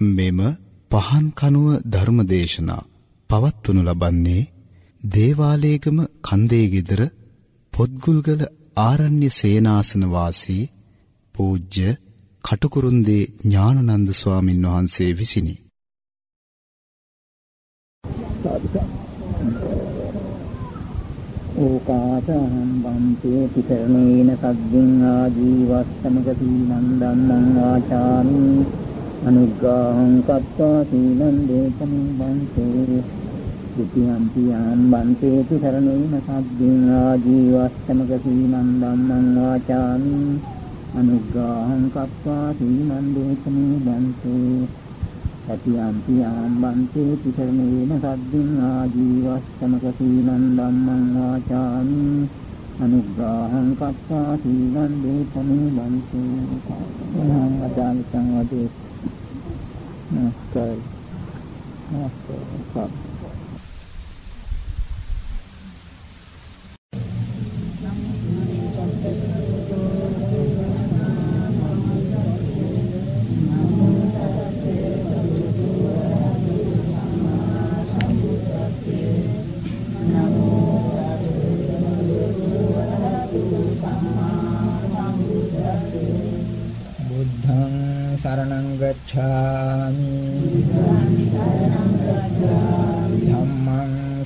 මෙම පහන් කනුව ධර්මදේශනා පවත්වනු ලබන්නේ දේවාලේගම කන්දේ গিදර පොත්ගුල්ගල ආරණ්‍ය සේනාසන වාසී පූජ්‍ය කටුකුරුන්දී ඥානනන්ද ස්වාමින් වහන්සේ විසිනි. ඕකාසහම් වන්තේ පිතරණේන සග්ගින් ආජීවස්සමක සීලං ධම්මං වාචාමි අනුග්‍රහං කତ୍වා සීලං දේශනං වන්තේ ဒုတိယံ පියං වන්තේති සරණේම සබ්බින් ආජීවස්සමක සීලං ධම්මං වාචාමි අනුග්‍රහං කତ୍වා සීලං දේශනං වන්තේ සතියං පියං වන්තේති සරණේම සබ්බින් ආජීවස්සමක සීලං ධම්මං වාචාමි අනුග්‍රහං කତ୍වා සීලං දේශනං වන්තේ. සම්මාන දාන සංවදේ Não, tá aí. Nossa, não.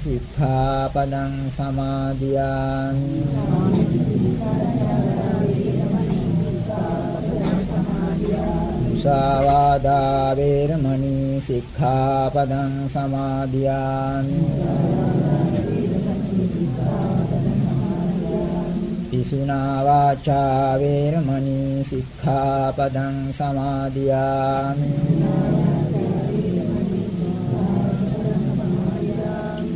සික්ඛාපදං සමාදියාමි සාවාදා වේරමණී සික්ඛාපදං සමාදියාමි පිසුනා වාචා වේරමණී සික්ඛාපදං සමාදියාමි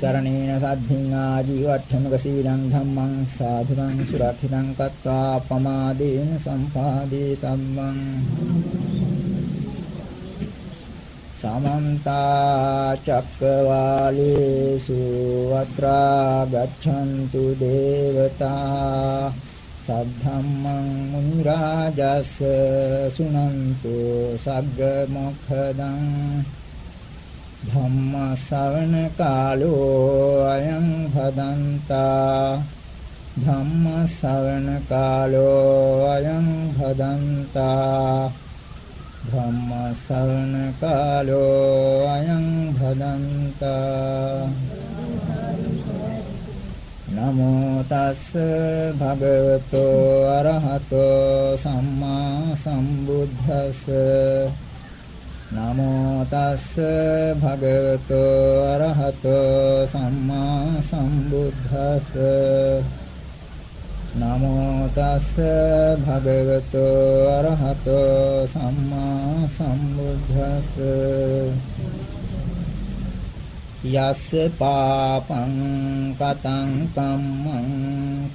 සරණේන සද්ධින් ආජීවට්ඨමක සීලං ධම්මං සාධුරං සුරක්ෂිතං කତ୍වා පමාදේන සම්පාදේ තම්මං සමන්ත චක්කවාලේසු අත්‍රා ගච්ඡන්තු දේවතා සද්ධම්මං මුනි රාජස් සුනන්තු සග්ග මොඛදං ධම්ම ශවන කාලෝ අයං භදන්තා ධම්ම ශවන කාලෝ අයං භදන්තා ධම්ම ශවන කාලෝ අයං භදන්තා නමෝ තස්ස භගවතෝ අරහතෝ සම්මා සම්බුද්දස්ස. නමෝ තස්ස භගවතෝ අරහතෝ සම්මා සම්බුද්දස්ස නමෝ තස්ස භගවතෝ අරහතෝ සම්මා සම්බුද්දස්ස යස්ස පාපං කතං කම්මං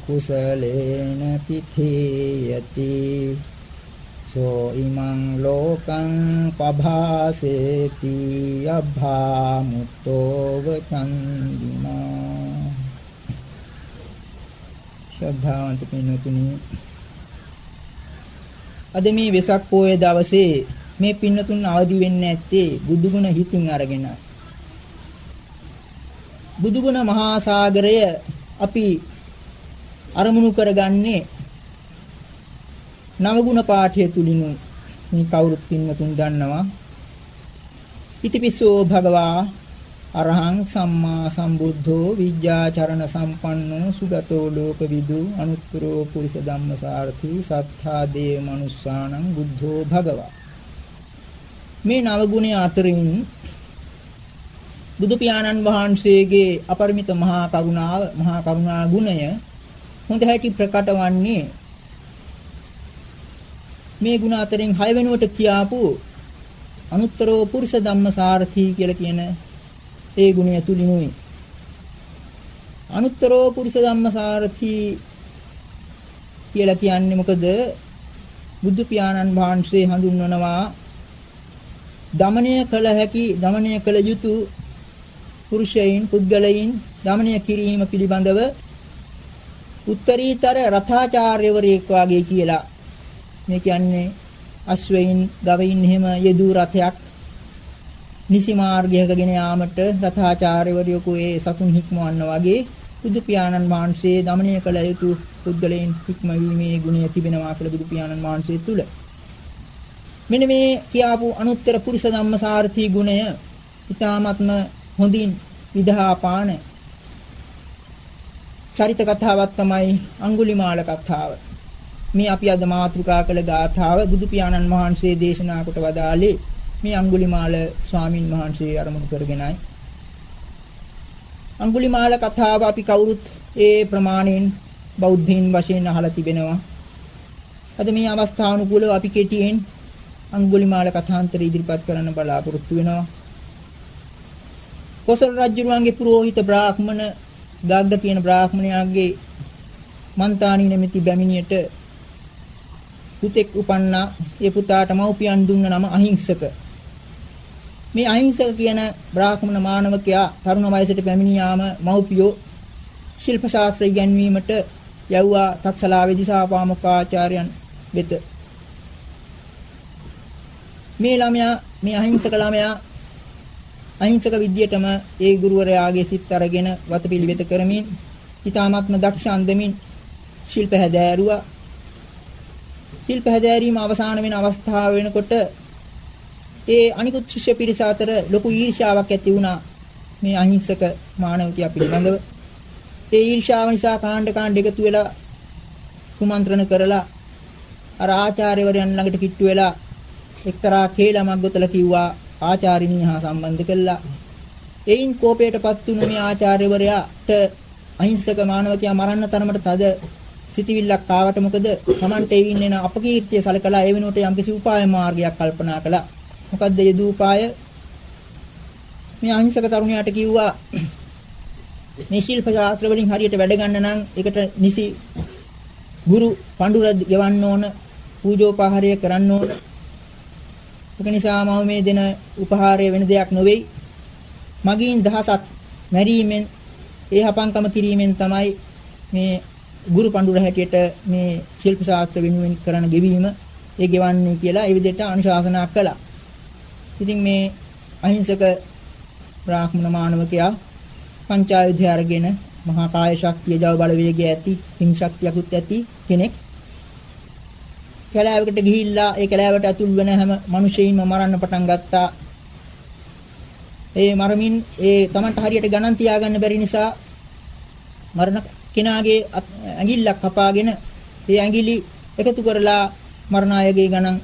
කුසලේන පිථේයති සෝ ඉමං ලෝකං පභාසේති අභාමුතෝ වචන්දිනා ශ්‍රද්ධාවන්ත පින්වතුනි අද මේ වෙසක් පොය දවසේ මේ පින්වතුන් අවදි වෙන්නේ නැත්තේ බුදුගුණ හිතින් අරගෙන. බුදුගුණ මහා සාගරය අපි අරමුණු කරගන්නේ නවගුණ පාඨය තුලිනුයි මේ කවුරුත් පින්වතුන් දන්නවා. ඉතිපිසෝ භගවා අරහං සම්මා සම්බුද්ධෝ විද්‍යාචරණ සම්පන්නෝ සුගතෝ ලෝකවිදු අනුත්තරෝ පුරිස ධම්මසාරති සත්තා දේව මනුස්සාණං බුද්ධෝ භගවා. මේ නවගුණ අතරින් බුදු පියාණන් වහන්සේගේ අපරිමිත මහා කරුණාව මහා කරුණා ගුණය හොඳ හැටි ප්‍රකට වන්නේ මේ ගුණ අතරින් හය වෙනුවට කියාපු අනුත්තරෝ පුරුෂ ධම්මසාරථි කියලා කියන ඒ ගුණය තුලිනුයි අනුත්තරෝ පුරුෂ ධම්මසාරථි කියලා කියන්නේ මොකද? බුදු පියාණන් වහන්සේ හඳුන්වනවා දමණය කළ හැකි දමණය කළ යුතු පුරුෂයන් පුද්ගලයන් දමණය කිරීම පිළිබඳව උත්තරීතර රථාචාර්යවරයෙක් වාගේ කියලා මේ කියන්නේ අශ්වයින් ගවයින් එහෙම යෙදූ රථයක් නිසි මාර්ගයකගෙන යාමට රථාචාර්යවරයෙකු ඒ සතුන් හික්මවන්න වගේ බුදු පියාණන් වහන්සේ දමණය කළ යුතු පුද්ගලයන් හික්මවීමේ ගුණය තිබෙනවා කියලා බුදු පියාණන් වහන්සේ තුල මෙන්න මේ කියාපු අනුත්තර පුරිස ධම්මසාරථි ගුණය ඊ타ත්ම හොඳින් විදහාපාන චරිත කතාවක් තමයි අඟුලිමාල කතාව. මේ අපි අද මාතෘකා කළ ගාථාව බුදු පියාණන් වහන්සේ දේශනා කොට වදාළේ මේ අඟුලිමාල ස්වාමින් වහන්සේ අරමුණු කරගෙනයි. අඟුලිමාල කතාව අපි කවුරුත් ඒ ප්‍රමාණයෙන් බෞද්ධයින් වශයෙන් අහලා තිබෙනවා. අද මේ අවස්ථානුකූලව අපි කෙටියෙන් අඟුලිමාල කථාන්තර ඉදිරිපත් කරන්න බලාපොරොත්තු වෙනවා. කොසල් රජුරුවන්ගේ පුරোহিত බ්‍රාහ්මණ ගග්ග කියන බ්‍රාහ්මණයාගේ මන්තානි නැමැති බැමිණියට පුතෙක් උපන්නා. ඒ පුතාට මව්පියන් දුන්න නම අහිංසක. මේ අහිංසක කියන බ්‍රාහ්මණ මානවකයා තරුණ වයසට පැමිණියාම මව්පියෝ ශිල්ප ශාස්ත්‍ර ඉගැන්වීමට යවුවා තක්සලාවේ දිසාපාමොක්කාචාර්යයන් වෙත. මේ ළමයා මේ අහිංසක ළමයා අහිංසක විද්‍යටම ඒ ගුරුවරයාගේ සිත් අරගෙන වතපිළිවෙත කරමින් ඊ타මාත්ම දක්ෂ අන්දමින් ශිල්ප හැදෑරුවා. ශිල්ප හැදෑරීම අවසාන වෙන අවස්ථාව වෙනකොට ඒ අනිකුත් ශිෂ්‍ය පිරිස අතර ලොකු ඊර්ෂ්‍යාවක් ඇති වුණා මේ අහිංසක මානවකයා පිළිබඳව ඒ ඊර්ෂ්‍යාව නිසා කාණ්ඩ කාණ්ඩ එකතු වෙලා කුමන්ත්‍රණ කරලා අර ආචාර්යවරයන් ළඟට කිට්ටු වෙලා එක්තරා කේලමක් ගොතලා කිව්වා ආචාර්යිනී හා සම්බන්ධ කළා. එයින් කෝපයටපත් වුණු මේ ආචාර්යවරයාට අහිංසක මානවකයා මරන්න තරමට තද සිටිවිල්ලක් ආවට මොකද Tamante ඉන්නේ න අපකීර්තිය සලකලා ඒ වෙනුවට යම්කිසි උපාය මාර්ගයක් කල්පනා කළා. මොකද්ද යෙදූ උපාය? මේ අහිංසක තරුණයාට කිව්වා මේ ශිල්ප ශාස්ත්‍ර වලින් හරියට වැඩ ගන්න නම් ඒකට නිසි ගුරු පඬුර ගෙවන්න ඕන පූජෝපහාරය කරන්න ඕන ඒක නිසා මම මේ දෙන උපහාරය වෙන දෙයක් නොවේයි. මගින් දහසක් මැරීමෙන් ඒ හපංකම කිරීමෙන් තමයි මේ ගුරු පඬුර හැටියට මේ ශිල්ප ශාස්ත්‍ර වෙනුවෙන් කරන ගෙවීම ඒ ගෙවන්නේ කියලා ඒ විදිහට අනුශාසනා කළා. ඉතින් මේ අහිංසක බ්‍රාහ්මණ මානවකයා පංචායුධය අරගෙන මහා කාය ශක්තිය, ජව බලවේගය ඇති, හිං ශක්තියකුත් ඇති කෙනෙක් කැලෑවකට ගිහිල්ලා ඒ කැලෑවට ඇතුල් වෙන හැම මිනිසෙයින්ම මරන්න පටන් ගත්තා. ඒ මරමින් ඒ Tamanට හරියට ගණන් තියාගන්න බැරි නිසා මරණ කෙනාගේ ඇඟිල්ලක් කපාගෙන ඒ ඇඟිලි එකතු කරලා මරණ අයගේ ගණන්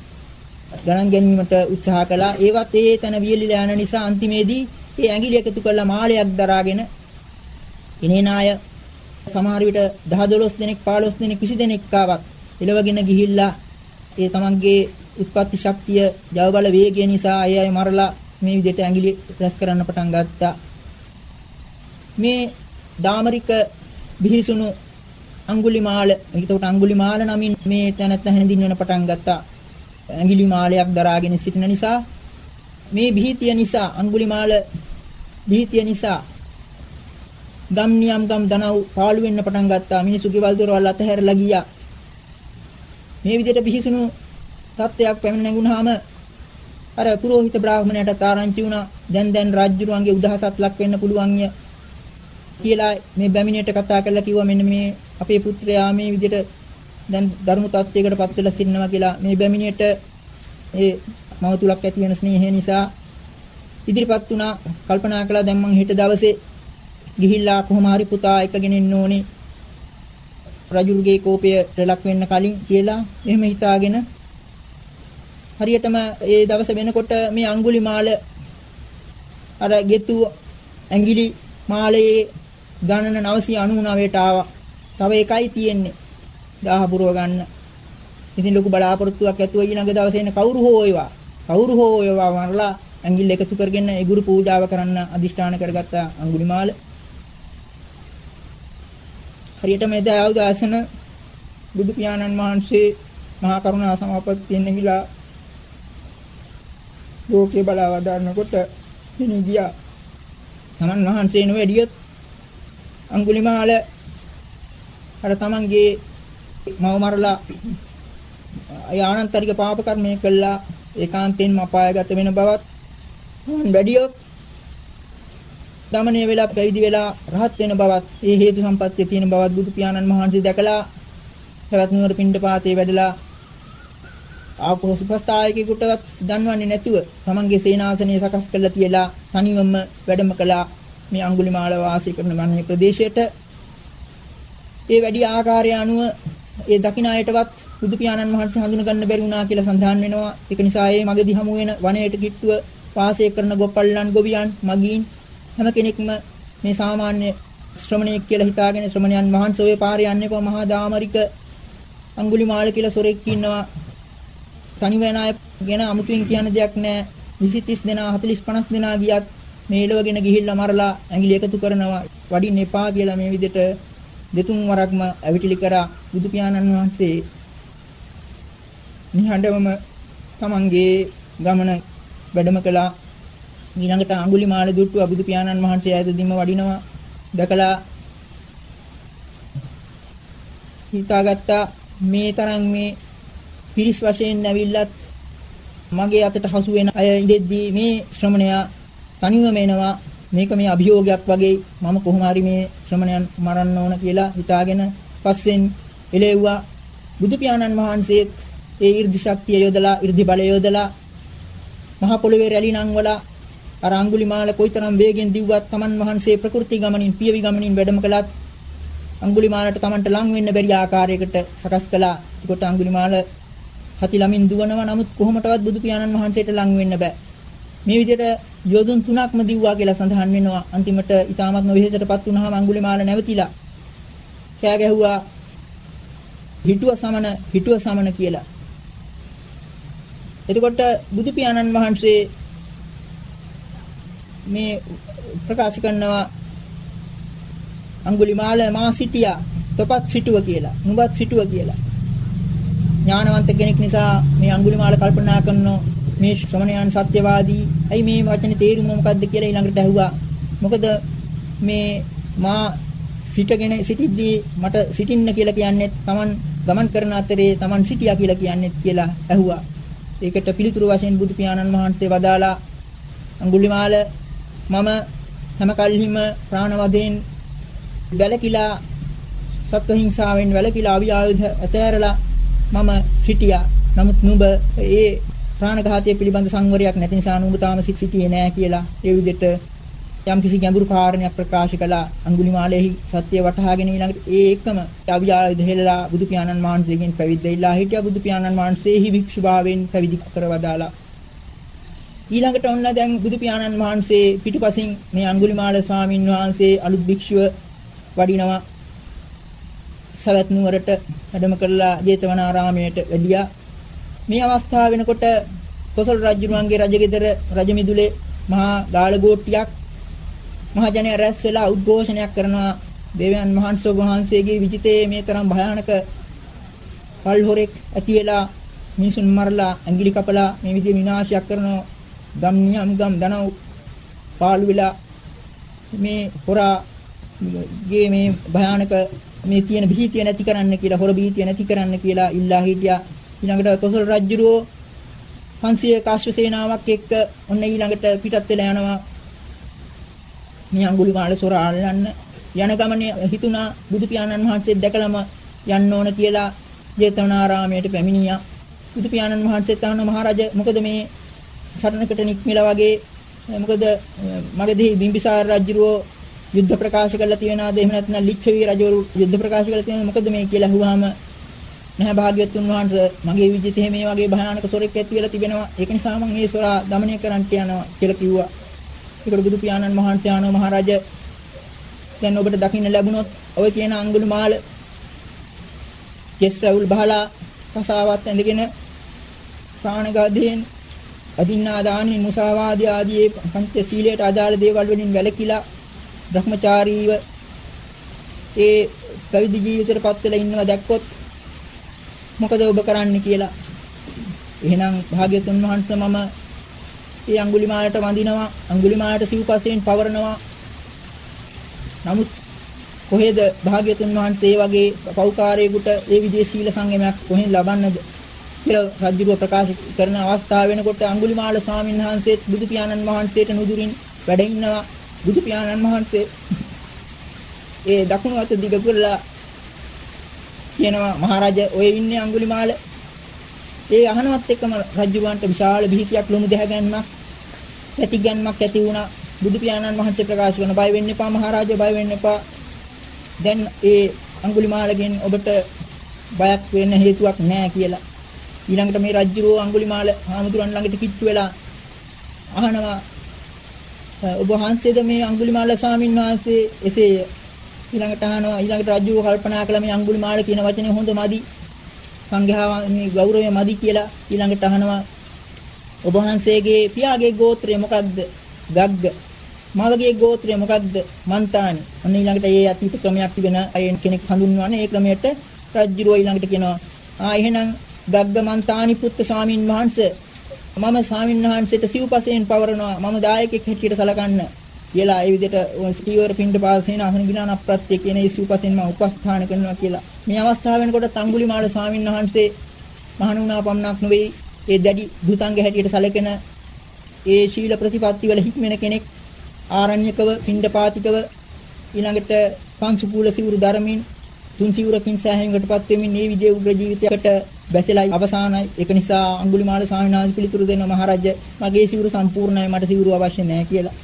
ගණන් ගැනීමට උත්සාහ කළා. ඒවත් ඒ තන වියලිලා යන නිසා අන්තිමේදී ඒ ඇඟිලි එකතු කරලා මාලයක් දරාගෙන ඉනේන අය සමහර විට 10 12 දෙනෙක් 15 දෙනෙක් 20 දෙනෙක් ආවත් එලවගෙන ගිහිල්ලා ඒ තමන්ගේ උත්පත්ති ශක්තිය ජව බල වේගය නිසා අය අය මරලා මේ විදිහට ඇඟිලි රැස් කරන්න පටන් ගත්තා. මේ දාමරික බිහිසුණු අඟුලිමාල එතකොට අඟුලිමාල නමින් මේ තැනත්ත හැඳින්වෙන පටන් ගත්තා. ඇඟිලි මාලයක් දරාගෙන සිටින නිසා මේ බිහිතිය නිසා අඟුලිමාල බිහිතිය නිසා ගම් නියම් ගම් දනව් පාළු වෙන්න පටන් ගත්තා. මිනිසු ගෙවල් දොරවල් අතහැරලා ගියා. මේ විදිහට බිහිසුණු තත්ත්වයක් පැමිණ නැගුණාම අර පුරোহিত බ්‍රාහ්මණයට ආරංචි වුණා දැන් දැන් රාජ්‍යරුවන්ගේ උදහසක් ලක් වෙන්න පුළුවන් ය කියලා මේ බැමිණියට කතා කරලා කිව්වා මෙන්න මේ අපේ පුත්‍රයා මේ විදිහට දැන් ධර්ම තත්වයකට පත් වෙලා සිටිනවා කියලා. මේ බැමිණියට ඒ මව තුලක් ඇති වෙන ස්නේහය නිසා ඉදිරිපත් වුණා. කල්පනා කළා දැන් මං හෙට දවසේ ගිහිල්ලා කොහොම හරි පුතා එකගෙන ඉන්න ඕනේ. රජුගේ කෝපයට ලක් වෙන්න කලින් කියලා එහෙම හිතාගෙන හරියටම ඒ දවස වෙනකොට මේ අඟුලිමාල අර ගෙතු ඇඟිලි මාලයේ ගණන 999ට ආවා. තව එකයි තියෙන්නේ. 1000 පුරව ගන්න. ඉතින් ලොකු බලාපොරොත්තුවක් ඇතුව ඊළඟ දවසේ එන කවුරු හෝ ඒවා. කවුරු හෝ ඒවා මරලා ඇඟිල්ල එකතු කරගෙන ඒ ගුරු පූජාව කරන්න අදිෂ්ඨාන කරගත්ත අඟුලිමාල. හරියටම එදා අවදාසන බුදු පියාණන් වහන්සේ මහා කරුණා සමාපත්තියෙන් නැගිලා ලෝකේ බලාව දාන්නකොට මිනි ගියා. තමන් වහන්සේ නොවැඩියොත් අඟුලිමාල අර තමන්ගේ මව මරලා ආනන්තරික පාප කර්මය කළා. ඒකාන්තයෙන්ම අපායගත වෙන බවත් තමන් වැඩියොත් දමණය වෙලා පැවිදි වෙලා රහත් වෙන බවත් ඒ හේතු සම්පත්තිය තියෙන බවත් බුදු පියාණන් වහන්සේ දැකලා සවැත් නුවර පිණ්ඩපාතේ වැඩලා ආපහු සුපස්ථායකයෙකුටවත් දන්වන්නේ නැතුව තමන්ගේ සේනාසනය සකස් කරලා තියලා තනිවම වැඩම කළා. මේ අඟුලිමාල වාසය කරන මන්නේ ප්‍රදේශයට. ඒ වැඩි ආකාරය අනුව ඒ දකින්න අයටවත් බුදු පියාණන් වහන්සේ හඳුන ගන්න බැරි වුණා කියලා සඳහන් වෙනවා. ඒක නිසා ඒ මගදී හමු වෙන වනයේට කිට්ටුව වාසය කරන ගොපල්ලන් ගොවියන් මගීන් හැම කෙනෙක්ම මේ සාමාන්‍ය ශ්‍රමණයෙක් කියලා හිතාගෙන ශ්‍රමණයන් වහන්සේ ඔය පාරේ යන්නේ කො මහා දාමරික අඟුලිමාල කියලා සොරෙක් ඉන්නවා. තනි වෙන අය ගැන අමුතුවෙන් කියන්න දෙයක් නැහැ 20 30 දෙනා 40 50 දෙනා ගියත් මේ එළවගෙන ගිහිල්ලා මරලා ඇඟිලි එකතු කරනවා. වඩින්න එපා කියලා මේ විදිහට දෙතුන් වරක්ම ඇවිටිලි කරා බුදු පියාණන් වහන්සේ. නිහඬවම තමන්ගේ ගමන වැඩම කළා. ඊළඟට අඟුලිමාල දුට්ටුව බුදු පියාණන් වහන්සේ ඈතදීම වඩිනවා. දැකලා හිතාගත්තා මේ තරම් මේ පිරිස් වශයෙන් ඇවිල්ලත් මගේ අතට හසු වෙන අය ඉඳෙද්දී මේ ශ්‍රමණයා තනිවම එනවා මේක මේ අභියෝගයක් වගේ මම කොහොම හරි මේ ශ්‍රමණයන් මරන්න ඕන කියලා හිතාගෙන පස්සෙන් එළෙව්වා බුදු පියාණන් වහන්සේත් ඒ 이르දි ශක්තිය යොදලා 이르දි බලය යොදලා මහ පොළවේ රැලි නංවලා අර අඟුලිමාල කොයිතරම් වේගෙන් දිව්වත් Taman වහන්සේ ප්‍රകൃති ගමනින් පියවි ගමනින් වැඩම කළත් අඟුලිමාලට Tamanට ලං වෙන්න බැරි ආකාරයකට සකස් කළා. ඒකට අඟුලිමාල හති ළමින් දුවනවා නමුත් කොහොමටවත් බුදු පියාණන් වහන්සේට ලං වෙන්න බෑ. මේ විදිහට යොදුන් තුනක්ම දිව්වා කියලා සඳහන් වෙනවා. අන්තිමට ඊ타මත්ම වෙහෙසටපත් වුණාම අඟුලිමාල නැවතිලා කෑ ගැහුවා හිටුව සමන හිටුව සමන කියලා. එතකොට බුදු පියාණන් වහන්සේ මේ ප්‍රකාශ කරනවා අඟුලිමාල මා සිටියා තොපත් සිටුව කියලා. නුඹත් සිටුව කියලා. ඥානවන්ත කෙනෙක් නිසා මේ අඟුලිමාල කල්පනා කරනවා මේ ශ්‍රමණයන් සත්‍යවාදී. ඇයි මේ වචනේ තේරුම මොකද්ද කියලා ඊළඟට ඇහුවා. මොකද මේ මා සිටගෙන සිටිද්දී මට සිටින්න කියලා කියන්නේ Taman ගමන් කරන අතරේ Taman සිටියා කියලා කියන්නේ කියලා ඇහුවා. ඒකට පිළිතුරු වශයෙන් බුදු පියාණන් වහන්සේ වදාලා අඟුලිමාල මම හැම කල්හිම ප්‍රාණවදයෙන් වැළකීලා සත්ව හිංසාවෙන් වැළකීලා අවිආයුධ ඇතෑරලා මම සිටියා. නමුත් නුඹ ඒ ප්‍රාණඝාතය පිළිබඳ සංවරයක් නැති නිසා නුඹ තාම සිටියේ නෑ කියලා ඒ විදිහට යම් කිසි ගැඹුරු කාරණයක් ප්‍රකාශ කළා. අඟුලිමාලෙහි සත්‍ය වටහාගෙන ඊළඟට ඒ එකම අවියායුධ හෙළලා බුදු පියාණන් වහන්සේගෙන් පැවිද්ද ඉල්ලා හිටියා. බුදු පියාණන් වහන්සේහි භික්ෂුභාවයෙන් පැවිදි කරවදාලා. ඊළඟට ඔන්න දැන් බුදු පියාණන් වහන්සේ පිටුපසින් මේ අඟුලිමාල ස්වාමින් වහන්සේ අලුත් භික්ෂුව වඩිනවා. සවැත් නුවරට වැඩම කරලා ජේතවනාරාමයට වැඩියා. මේ අවස්ථාව වෙනකොට කොසල් රජුරුවන්ගේ රජගෙදර රජමිදුලේ මහා ගාලගෝට්ටියක් මහජනයා රැස් වෙලා උද්ඝෝෂණයක් කරනවා. දේවයන් වහන්සේ වහන්සේගේ විජිතේ මේ තරම් භයානක පල්හොරෙක් ඇති වෙලා මිනිසුන් මරලා ඇඟිලි කපලා මේ විදිහේ විනාශයක් කරනවා. ගම් නියම් ගම් දනව් පාළු වෙලා මේ හොරා ගේ මේ භයානක මේ තියෙන භීතිය නැති කරන්න කියලා හොර භීතිය නැති කරන්න කියලා ඉල්ලා හිටියා. ඊළඟට කොසල් රජුරෝ 500 කාශ්‍ය සේනාවක් එක්ක ඔන්න ඊළඟට පිටත් වෙලා යනවා. මේ අඟුලිමාල සොර අල්ලන්න යන ගමනේ හිතුණා බුදු පියාණන් වහන්සේ දැකලම යන්න ඕන කියලා ජේතවනාරාමයට පැමිණියා. බුදු පියාණන් වහන්සේත් අහන මහරජා මොකද මේ සරණකට නික්මිලා වගේ මොකද මගදී බිම්බිසාර රජුරෝ යුද්ධ ප්‍රකාශ කරලා තියෙනවාද? එහෙම නැත්නම් ලිච්ඡවි රජවරු යුද්ධ ප්‍රකාශ කරලා තියෙනවද? මොකද මේ කියලා අහුවාම නැහැ භාග්‍යවතුන් වහන්සේ මගේ විජිතේ මේ වගේ භයානක සොරෙක් ඇති වෙලා තිබෙනවා. ඒක නිසා මම මේ සොරා দমনය කරන්න යනවා කියලා කිව්වා. ඒකට බුදු පියාණන් වහන්සේ ආනෝ මහරජ දැන් ඔබට දකින්න ලැබුණොත් ඔය කියන අඟුලිමාල කෙස් රැවුල් බහලා කසාවත් ඇඳගෙන ප්‍රාණඝාතයෙන් අදින්නා දානි මුසාවාදී ආදී පංච සීලයට අදාළ දේවල් වලින් වැළකීලා Brahmachariව ඒ පැවිදි ජීවිතයටපත් වෙලා ඉන්නවා දැක්කොත් මොකද ඔබ කරන්නේ කියලා? එහෙනම් භාග්‍යතුන් වහන්සේ මම ඒ අඟුලිමාලට වඳිනවා අඟුලිමාලට සිව්පසයෙන් පවරනවා. නමුත් කොහෙද භාග්‍යතුන් වහන්සේ වගේ පෞකාරයෙකුට ඒ විදිහේ සීල සංයමයක් කොහෙන් ලබන්නද කියලා රජුව ප්‍රකාශ කරන අවස්ථාව වෙනකොට අඟුලිමාල ස්වාමීන් වහන්සේත් බුදු පියාණන් වහන්සේට නුදුරින් වැඩ ඉන්නවා. බුදු පියාණන් වහන්සේ ඒ දකුණු අත දිග කරලා කියනවා මහරජා ඔය ඉන්නේ අඟුලිමාල. ඒ අහනවත් එක්කම රජුවන්ට විශාල බිහිතියක් ලොමු දැහැගැන්මක් ඇතිගැන්මක් ඇති වුණා. බුදු පියාණන් වහන්සේ ප්‍රකාශ කරන බය වෙන්න එපා මහරජා බය වෙන්න එපා. දැන් ඒ අඟුලිමාලගෙන් ඔබට බයක් වෙන්න හේතුවක් නැහැ කියලා. ඊළඟට මේ රජුරෝ අඟුලිමාල හාමුදුරන් ළඟට කිට්ටු වෙලා අහනවා ඔබ වහන්සේද මේ අඟුලිමාල ස්වාමීන් වහන්සේ? එසේය ඊළඟට අහනවා ඊළඟට රජුව කල්පනා කළා මේ අඟුලිමාල කියන වචනේ හොඳ මදි. සංඝයා මේ ගෞරවය මදි කියලා ඊළඟට අහනවා. ඔබ වහන්සේගේ පියාගේ ගෝත්‍රය මොකක්ද? ගග්ග. මවගේ ගෝත්‍රය මොකක්ද? මන්තානි. අන්න ඊළඟට ඒ අතීත ක්‍රමයක් තිබෙන අය කෙනෙක් හඳුන්වන්නේ ඒ ක්‍රමයට රජුරෝ ඊළඟට කියනවා. ආ එහෙනම් ගග්ග මන්තානි පුත්ත ස්වාමින් වහන්සේ මම ස්වාමින් වහන්සේට සිව්පසයෙන් පවරනවා. මම දායකෙක් හැටියට සලකන්න. කියලා ඒ විදිහට ස්ටීවර් පින්ඩ පාසේන අසන ගිනාන අප්‍රත්‍ය කියන ඒ සිව්පසෙන් මම උපස්ථාන කරනවා කියලා. මේ අවස්ථාව වෙනකොට තංගුලිමාල ස්වාමින් වහන්සේ මහණුණා පමණක් නෙවෙයි ඒ දැඩි දුතංග හැටියට සැලකෙන ඒ ශීල ප්‍රතිපත්ති වල හික්මෙන කෙනෙක් ආරණ්‍යකව පින්ඩපාතිකව ඊළඟට පංසුකූල සිවුරු ධර්මින් තුන් සිවුරකින් සෑහීමකටපත් වෙමින් මේ විදිහේ උග්‍ර ජීවිතයකට බැසලා අවසానයි ඒක නිසා අඟුලිමාල ස්වාමීන් වහන්සේ පිළිතුරු දෙනවා මහරජා මගේ සිවුරු සම්පූර්ණයි මට සිවුරු අවශ්‍ය නැහැ කියලා.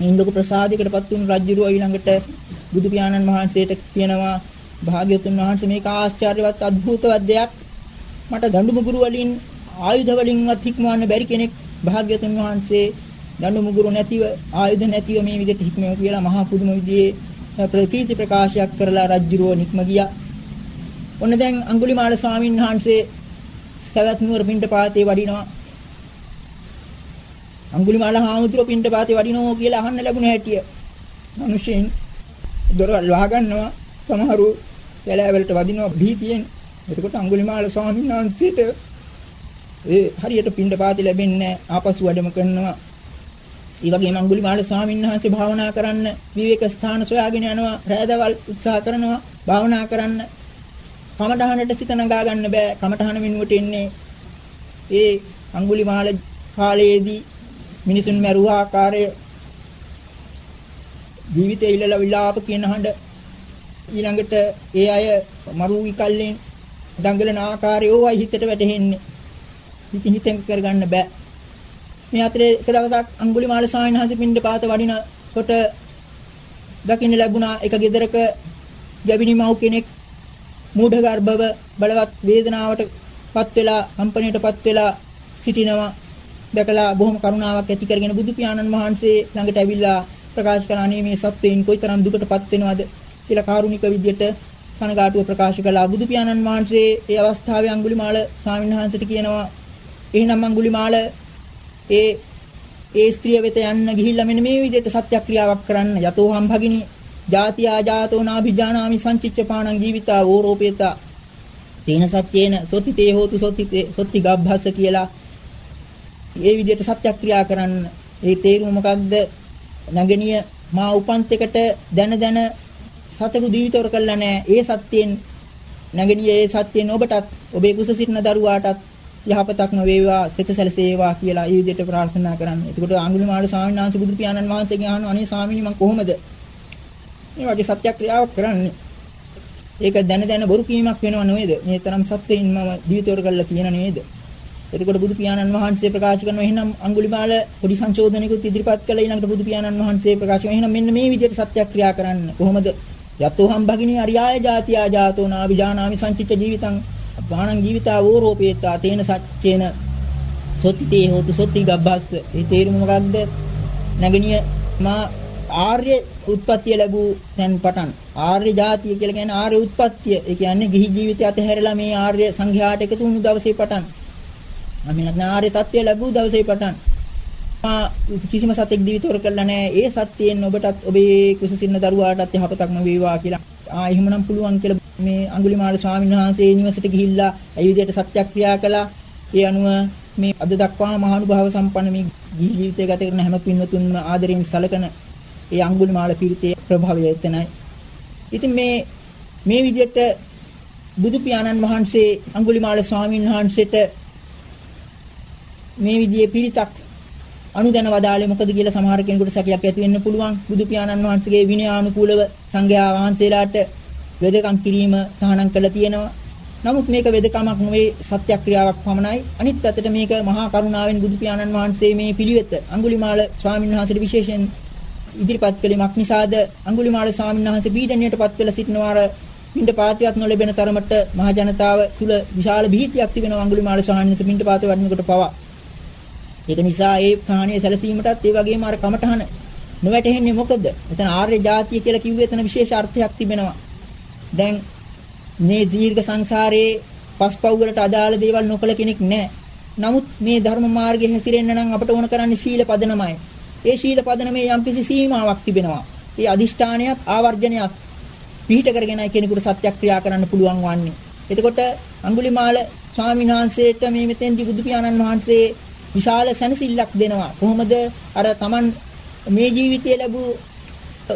ඉන්දක ප්‍රසාදයකටපත් වුණු රජුරුව ඊළඟට බුදු පියාණන් වහන්සේට කියනවා භාග්‍යවතුන් වහන්සේ මේක ආශ්චර්යවත් අద్భుතවත් දෙයක් මට දඬු මුගුරු වලින් ආයුධ වලින්වත් හික්මවන්න බැරි කෙනෙක් භාග්‍යවතුන් වහන්සේ දඬු මුගුරු නැතිව ආයුධ නැතිව මේ විදිහට හික්මව කියලා මහා පුදුම විදිහේ ප්‍රීති ප්‍රකාශයක් කරලා රජුරුව නික්ම ගියා. ඔන්න දැන් අඟුලිමාල ස්වාමීන් වහන්සේ සවැත් නුවර පිණ්ඩපාතේ වඩිනවා. අඟුලිමාල හාමුදුරුවෝ පිණ්ඩපාතේ වඩිනවා කියලා අහන්න ලැබුණ හැටිය. මිනිස්සෙන් දොරවල් වහගන්නවා සමහරු කැලෑවලට වදිනවා භීතියෙන්. එතකොට අඟුලිමාල ස්වාමීන් වහන්සේට ඒ හරියට පිණ්ඩපාතේ ලැබෙන්නේ ආපසු වැඩම කරනවා. ඒ වගේම අඟුලිමාල ස්වාමීන් වහන්සේ භාවනා කරන්න විවේක ස්ථාන සොයාගෙන යනවා. රැදවල් උත්සාහ කරනවා භාවනා කරන්න. කමඨහනට සිත නගා ගන්න බෑ. කමඨහන වෙනුවට එන්නේ ඒ අඟුලිමාල කාලයේදී මිනිසුන් මැරුව ආකාරය ජීවිතේ ඉල්ලලා විලාප කියන හඬ ඊළඟට ඒ අය මරු විකල්ලෙන් දඟලන ආකාරය ඕවයි හිතට වැටහෙන්නේ. ඉතින් හිතෙන් කරගන්න බෑ. මේ අතරේ එක දවසක් අඟුලිමාල ස්වාමීන් වහන්සේ පින්ඩ පාත වඩින කොට දකින්න ලැබුණා එක ගෙදරක ගැබිනි මව් කෙනෙක් මූಢ ගර්භව බලවත් වේදනාවටපත් වෙලා කම්පණයටපත් වෙලා සිටිනවා දැකලා බොහොම කරුණාවක් ඇති කරගෙන බුදු පියාණන් වහන්සේ ළඟට ඇවිල්ලා ප්‍රකාශ කරන්නේ මේ සත්වයින් කොයිතරම් දුකටපත් වෙනවද කියලා කාරුණික විදියට කනගාටුව ප්‍රකාශ කළා. බුදු පියාණන් වහන්සේ ඒ අවස්ථාවේ අඟුලිමාල ස්වාමීන් වහන්සේට කියනවා එහෙනම් අඟුලිමාල ඒ ඒ ස්ත්‍රිය වෙත යන්න ගිහිල්ලා මෙන්න මේ විදිහට සත්‍යක්‍රියාවක් කරන්න. යතෝහම් භගිනී ජාති ආජාතෝ නාභිජානාමි සංචිච්ච පාණං ජීවිතා ඕරෝපේතා තේන සත්‍යේන සොත්තිතේ හෝතු සොත්තිතේ සොත්ති ගබ්බස්ස කියලා ඒ විදිහට සත්‍යක්‍රියා කරන්න ඒ තේරුම මොකක්ද නැගණිය මා උපන්තයකට දැන දැන සතෙකු ජීවිතවර කළා නෑ ඒ සත්‍යයෙන් නැගණිය ඒ සත්‍යයෙන් ඔබටත් ඔබේ කුස සිටින දරුවාටත් යහපතක්ම වේවා සිත සැලසේවා කියලා ඒ විදිහට ප්‍රාර්ථනා කරන්න. එතකොට අඟුලිමාල ස්වාමීන් වහන්සේ බුදු පියාණන් වහන්සේගෙන් අහනවා අනේ ස්වාමීනි මම කොහොමද මේ වගේ සත්‍යක්‍රියාවක් කරන්නේ? ඒක දැන දැන බොරු කීමක් වෙනව නේද? මේ තරම් සත්‍යයෙන් මම ජීවිතවර කරලා තියෙන නේද? එතකොට බුදු පියාණන් වහන්සේ ප්‍රකාශ කරනවා එහෙනම් අඟුලිමාල පොඩි සංශෝධනයකුත් ඉදිරිපත් කළා ඊළඟට බුදු පියාණන් වහන්සේ ප්‍රකාශ කරනවා එහෙනම් මෙන්න මේ විදිහට සත්‍යක්‍රියා කරන්න. කොහොමද? යතෝහම් භගිනී අරියාය ජාතියා ජාතෝ නාවිජානාමි සංචිත්ත ජීවිතං වාණං ජීවිතා වෝරෝපේතා තේන සච්චේන සොත්තිතේ හෝතු සොත්ති ගබ්බස්ස. ඒ තේරුම මොකක්ද? නැගණිය මා ආර්ය උත්පත්තිය ලැබූ තැන් පටන්. ආර්ය ජාතිය කියලා කියන්නේ ආර්ය උත්පත්තිය. ඒ කියන්නේ ගිහි ජීවිතය අතහැරලා මේ ආර්ය සංඝයාට එකතු වුණු දවසේ පටන්. අමිනත් ආර්ය තත්ත්වය ලැබූ දවසේ පටන් මා කිසිම සතෙක් දිවිතර කරලා නැහැ ඒ සත්‍යයෙන් ඔබටත් ඔබේ කුසසින්න දරුවාටත් යහපතක්ම වේවා කියලා ආ එහෙමනම් පුළුවන් කියලා මේ අඟුලිමාල ස්වාමීන් වහන්සේ නිවසට ගිහිල්ලා ඒ විදිහට සත්‍යක්‍රියා කළා. ඒ අනුව මේ අද දක්වා මහානුභාව සම්පන්න මේ ජීවිතය ගත කරන හැම පින්වතුන්ම ආදරයෙන් සැලකන ඒ අඟුලිමාල පිරිතේ ප්‍රභවය එතනයි. ඉතින් මේ මේ විදිහට බුදු පියාණන් වහන්සේ අඟුලිමාල ස්වාමීන් වහන්සේට මේ විදිහේ පිරිතක් අනුදැන වදාලේ මොකද කියලා සමහර කෙනෙකුට සැකයක් ඇති වෙන්න පුළුවන් බුදු පියාණන් වහන්සේගේ විනයානුකූලව සංඝයා වහන්සේලාට වෙදකම් කිරීම තහනම් කළා තියෙනවා. නමුත් මේක වෙදකමක් නෙවෙයි සත්‍යක්‍රියාවක් පමණයි. අනිත් අතට මේක මහා කරුණාවෙන් බුදු පියාණන් වහන්සේ මේ පිළිවෙත අඟුලිමාල ස්වාමීන් වහන්සේට විශේෂයෙන් ඉදිරිපත් කළීමක් නිසාද අඟුලිමාල ස්වාමීන් වහන්සේ පීඩණයටපත් වෙලා සිටිනවාර පින්ඩ පාතියක් නොලැබෙන තරමට මහ ජනතාව තුල විශාල භීතියක් තිබෙනවා අඟුලිමාල ස්වාමීන් වහන්සේ පින්ඩ පාතේ වඩනකොට පවා. ඒක නිසා ඒ සාහනීය සැලසීමටත් ඒ වගේම අර කමඨහන නොවැටෙන්නේ මොකද? එතන ආර්ය ජාතිය කියලා කිව්වේ එතන විශේෂ අර්ථයක් තිබෙනවා. දැන් මේ දීර්ඝ සංසාරයේ පස්පව් වලට අදාළ දේවල් නොකළ කෙනෙක් නැහැ. නමුත් මේ ධර්ම මාර්ගයේ හැසිරෙන්න නම් අපට ඕන කරන්නේ සීල පදනමයි. ඒ සීල පදනමේ යම්කිසි සීමාවක් තිබෙනවා. ඒ අදිෂ්ඨානයත් ආවර්ජනයත් පිහිට කරගෙනයි කෙනෙකුට සත්‍යක්‍රියා කරන්න පුළුවන් වන්නේ. එතකොට අඟුලිමාල ස්වාමීන් වහන්සේට මේ මෙතෙන්දී බුදු පියාණන් වහන්සේ විශාල සැනසෙල්ලක් දෙනවා. කොහොමද අර Taman මේ ජීවිතයේ ලැබූ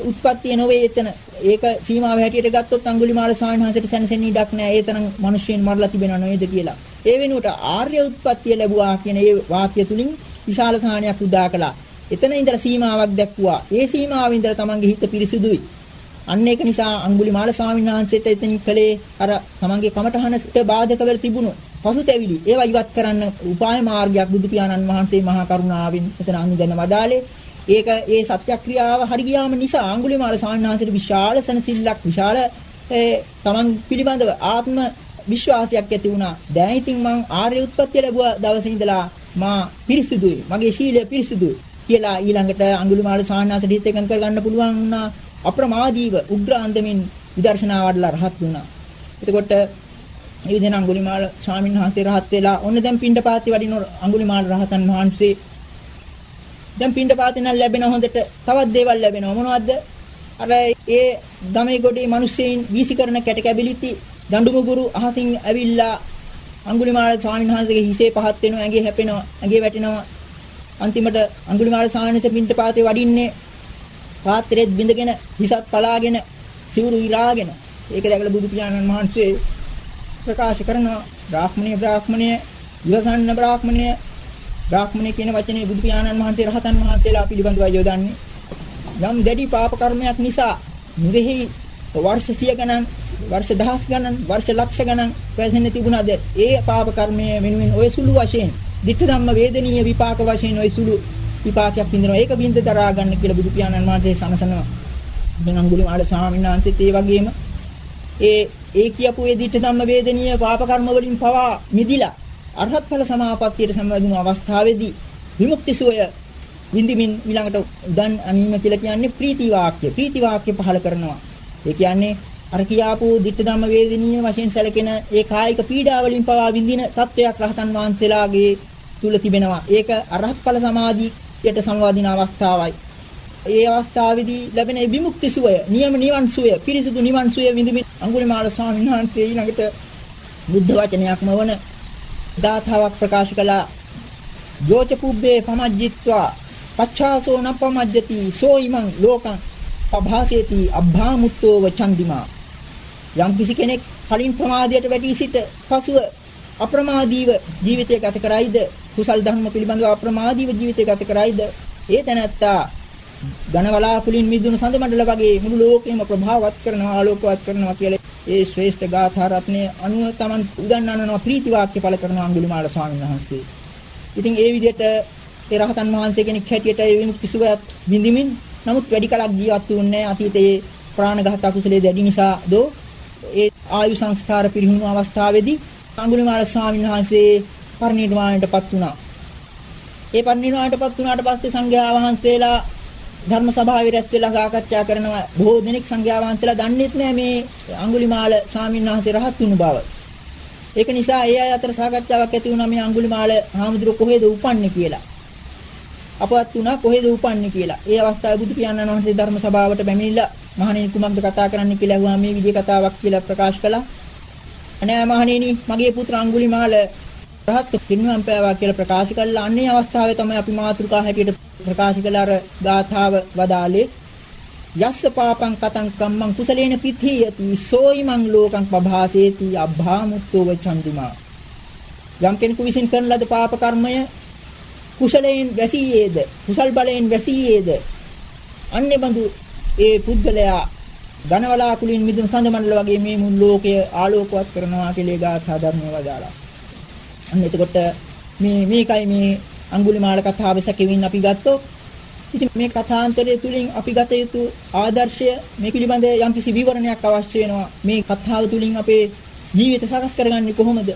උත්පත්තිය නොවේ එතන. ඒක සීමාව හැටියට ගත්තොත් අඟුලිමාල ස්වාමීන් වහන්සේට සැනසෙන්න ඉඩක් නැහැ. ඒ තරම් මිනිස්සුන් මරලා තිබෙනව නේද කියලා. ඒ වෙනුවට ආර්ය උත්පත්තිය ලැබුවා කියන ඒ වාක්‍ය තුලින් විශාල සාහනයක් උදා කළා. එතන ඉඳලා සීමාවක් දැක්වුවා. ඒ සීමාවෙන් ඉඳලා Tamanගේ හිත පිරිසුදුයි. අන්න ඒක නිසා අඟුලිමාල ස්වාමීන් වහන්සේට එතනින් කලේ අර තමන්ගේ කමඨහනට බාධක වෙලා තිබුණු පසුතැවිලි. ඒවා ඉවත් කරන්න උපාය මාර්ගයක් බුදු පියාණන් වහන්සේ මහා කරුණාවෙන් එතන අනුදැන වදාලේ ඒක ඒ සත්‍යක්‍රියාව හරි ගියාම නිසා අඟුලිමාල ස්වාමීන් වහන්සේට විශාල සනසිල්ලක් විශාල තමන් පිළිබඳව ආත්ම විශ්වාසයක් ඇති වුණා. දැන් ඉතින් මං ආර්ය උත්පත්ති ලැබුවා දවසේ ඉඳලා මා පිරිසුදුයි. මගේ ශීලය පිරිසුදුයි කියලා ඊළඟට අඟුලිමාල ස්වාමීන් වහන්සේට හිත එකඟ කරගන්න පුළුවන් වුණා. අප්‍රමාදීව උග්‍ර අන්දමින් විදර්ශනා වඩලා රහත් වුණා. එතකොට මේ විදිහට අඟුලිමාල ස්වාමීන් වහන්සේ රහත් වෙලා ඔන්න දැන් පින්ඩපාතේ වඩින අඟුලිමාල රහතන් වහන්සේ දැන් පින්ඩපාතේ නම් ලැබෙන හොඳට තවත් දේවල් ලැබෙනවා. මොනවද? අර ඒ ගමේ ගොඩේ මිනිස්සෙයින් වීසි කරන කැට කැබිලිති දඬුමුගුරු අහසින් ඇවිල්ලා අඟුලිමාල ස්වාමීන් වහන්සේගේ හිසේ පහත් වෙනවා ඇඟේ හැපෙනවා ඇඟේ වැටෙනවා. අන්තිමට අඟුලිමාල ස්වාමීන් වහන්සේ පින්ඩපාතේ වඩින්නේ පාත්‍රෙත් බිඳගෙන හිසත් පලාගෙන සිවුරු ඉරාගෙන. ඒක දැකලා බුදු පියාණන් වහන්සේ ප්‍රකාශ කරනවා බ්‍රාහ්මණීය බ්‍රාහ්මණීය ඉවසන්න බ්‍රාහ්මණීය බ්‍රාහ්මණීය කියන වචනේ බුදු පියාණන් වහන්සේ රහතන් වහන්සේලා පිළිබඳව යොදන්නේ යම් දැඩි පාප කර්මයක් නිසා නිරෙහි වර්ෂ 100 ගණන් වර්ෂ දහස් ගණන් වර්ෂ ලක්ෂ ගණන් වැසෙන්න තිබුණාද ඒ පාප කර්මය වෙනුවෙන් ඔය සුළු වශයෙන් ditta ධම්ම වේදනීය විපාක වශයෙන් ඔය සුළු විපාකයක් විඳිනවා. ඒක බින්ද දරා ගන්න කියලා බුදු පියාණන් වහන්සේ සනසනවා. දැන් අඟුලිමාල ස්වාමීන් වහන්සේත් ඒ වගේම ඒ ඒ කියපු ඒ ditta ධම්ම වේදනීය පාප කර්ම වලින් පවා මිදිලා අරහත් ඵල සමාපත්තියට සම්බන්ධ අවස්ථාවේදී විමුක්ති සුවය විඳිමින් ඊළඟට උදන් අනීම කියලා කියන්නේ ප්‍රීති වාක්‍ය. ප්‍රීති වාක්‍ය පහල කරනවා. ඒ කියන්නේ අර කියාපු ditta ධම්ම වේදනීය වශයෙන් සැලකෙන ඒ කායික පීඩා වලින් පවා විඳින තත්වයක් රහතන් වහන්සේලාගේ තුල තිබෙනවා. ඒක අරහත් ඵල සමාධියට සමවදින අවස්ථාවයි. ඒ අවස්ථාවේදී ලැබෙන විමුක්ති සුවය, නියම නිවන් සුවය, පිරිසුදු නිවන් සුවය විඳිමින් අඟුලිමාල ස්වාමීන් වහන්සේ ඊළඟට බුද්ධ වචනයක්ම වන දාතාවක් ප්‍රකාශ කළා. යෝච පුබ්බේ පමජ්ජිත්වා පච්ඡාසෝ නපමජ්ජති සෝ ඉමං ලෝකං අභාසේති අබ්භාමුත්තෝ වචන්දිමා යම් කිසි කෙනෙක් කලින් ප්‍රමාදයට වැටී සිට පසුව අප්‍රමාදීව ජීවිතය ගත කරයිද කුසල් ධර්ම පිළිබඳව අප්‍රමාදීව ජීවිතය ගත කරයිද ඒ තැනැත්තා ඝන වලාකුලින් මිදුණු සඳ මණ්ඩල වගේ මුළු ලෝකෙම ප්‍රභාවත් කරනවා ආලෝකවත් කරනවා කියලා ඒ ශ්‍රේෂ්ඨ ගාථා රත්නයේ අනුව Taman උගන්වනවා ප්‍රීති වාක්‍ය පළ කරනවා අඟුලිමාල ස්වාමීන් වහන්සේ. ඉතින් ඒ විදිහට ඒ රහතන් වහන්සේ කෙනෙක් හැටියට ඒ විමුක්ති සුවයත් විඳිමින් නමුත් වැඩි කලක් ජීවත් වුණේ අතීතයේ ප්‍රාණඝාත අකුසලයේ දැඩි නිසා දෝ ඒ ආයු සංස්කාර පිරිහුණු අවස්ථාවේදී අඟුලිමාල ස්වාමීන් වහන්සේ පරිණිරවාණයටපත් වුණා. ඒ පරිණිරවාණයටපත් වුණාට පස්සේ සංඝයා වහන්සේලා ධර්ම සභාවේ රැස් වෙලා සාකච්ඡා කරනවා බොහෝ දෙනෙක් සංඝයා වහන්සේලා දන්නේත් නෑ මේ අඟුලිමාල ස්වාමීන් වහන්සේ රහත් වුණු බව. ඒක නිසා ඒ අය අතර සාකච්ඡාවක් ඇති වුණා මේ අඟුලිමාල හාමුදුරුවෝ කොහෙද උපන්නේ කියලා. අපවත් වුණා කොහෙද උපන්නේ කියලා. ඒ අවස්ථාවේ බුදු පියාණන් වහන්සේ ධර්ම සභාවට බැමිණිලා මහණෙනි කුමක්ද කතා කරන්න කියලා ඇහුවා මේ විදිහේ කතාවක් කියලා ප්‍රකාශ කළා. අනේ මහණෙනි මගේ පුත්‍ර අඟුලිමාල රහත් පින්නම් පෑවා කියලා ප්‍රකාශ කළා. අන්නේ අවස්ථාවේ තමයි අපි මාතෘකා හැටියට ප්‍රකාශ කළ අර ගාථාව වදාලේ යස්ස පාපං කතං කම්මං කුසලේන පිථියති සෝයිමං ලෝකං පභාසේති අබ්භාමුත්තෝ වචන්දිමා යම් කෙනෙකු විසින් කරන ලද පාප කර්මය කුසලයෙන් වැසීයේද කුසල් බලයෙන් වැසීයේද අන්නේ බඳු ඒ පුද්ගලයා ඝනවලා කුලින් මිදුණු සඳ මණ්ඩල වගේ මේ මුළු ලෝකය ආලෝකවත් කරනවා කියලා ගාථා ධර්මයේ වදාලා. අන්න එතකොට මේ මේකයි මේ අඟුලිමාල කතාව සැකෙමින් අපි ගත්තොත් ඉතින් මේ කථාන්තරය තුලින් අපි ගත යුතු ආදර්ශය මේ පිළිබඳ යම්කිසි විවරණයක් අවශ්‍ය වෙනවා. මේ කතාව තුලින් අපේ ජීවිත සකස් කරගන්නේ කොහොමද?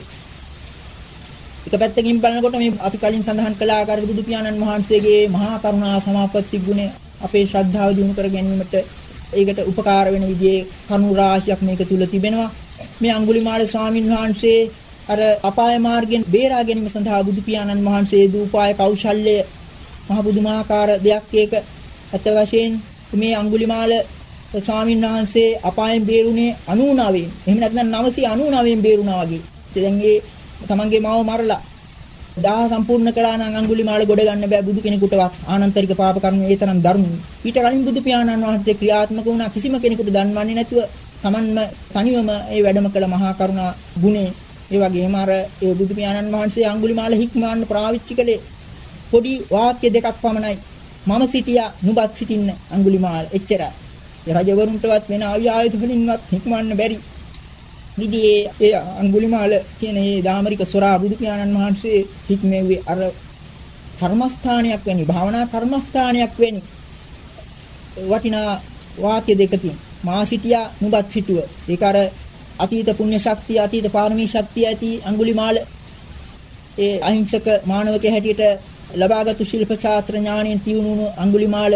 එක පැත්තකින් බලනකොට මේ අපි කලින් සඳහන් කළ ආකාරයට බුදු පියාණන් වහන්සේගේ මහා කරුණා සමාපatti ගුණය අපේ ශ්‍රද්ධාව දිනු කර ගැනීමට ඒකට උපකාර වෙන විදිහේ කරුණු රාශියක් මේක තුල තිබෙනවා. මේ අඟුලිමාල ස්වාමින් වහන්සේ අර අපාය මාර්ගයෙන් බේරා ගැනීම සඳහා බුදු පියාණන් වහන්සේ දූපාය කෞශල්‍ය මහ බුදුමාකාර දෙයක් ඒක අත වශයෙන් මේ අඟුලිමාල ස්වාමීන් වහන්සේ අපායෙන් බේරුණේ 99න්. එහෙම නැත්නම් 999න් බේරුණා වගේ. දැන් ඒ තමන්ගේ මාව මරලා දාහ සම්පූර්ණ කළා නම් අඟුලිමාල ගොඩ ගන්න බෑ බුදු කෙනෙකුටවත් ආනන්තරික පාප කර්ම ඒ තරම් දරුණු. ඊට කලින් බුදු පියාණන් වහන්සේ ක්‍රියාත්මක වුණා කිසිම කෙනෙකුට දන්වන්නේ නැතුව තමන්ම තනිවම ඒ වැඩම කළ මහා කරුණා ගුණේ ඒ වගේම අර ඒ බුදු පියාණන් වහන්සේ අඟුලිමාල හික්මවන්න ප්‍රාවිච්චි කළේ පොඩි වාක්‍ය දෙකක් පමණයි. මම සිටියා නුඹත් සිටින්න අඟුලිමාල එච්චරයි. රජවරුන්ටවත් වෙන ආයුධ වලින්වත් හික්මවන්න බැරි. විදිහේ ඒ අඟුලිමාල කියන මේ දාමරික සොරා බුදු පියාණන් වහන්සේ හික්මෙව්වේ අර කර්මස්ථානයක් වෙනි භාවනා කර්මස්ථානයක් වෙනි වටිනා වාක්‍ය දෙකකින් මා සිටියා නුඹත් සිටුව ඒක අර අතීත පුණ්‍ය ශක්තිය අතීත පාරමී ශක්තිය ඇති අඟුලිමාල. ඒ අහිංසක මානවකේ හැටියට ලබාගත් ශිල්ප ශාස්ත්‍ර ඥාණයෙන් තියුණුණු අඟුලිමාල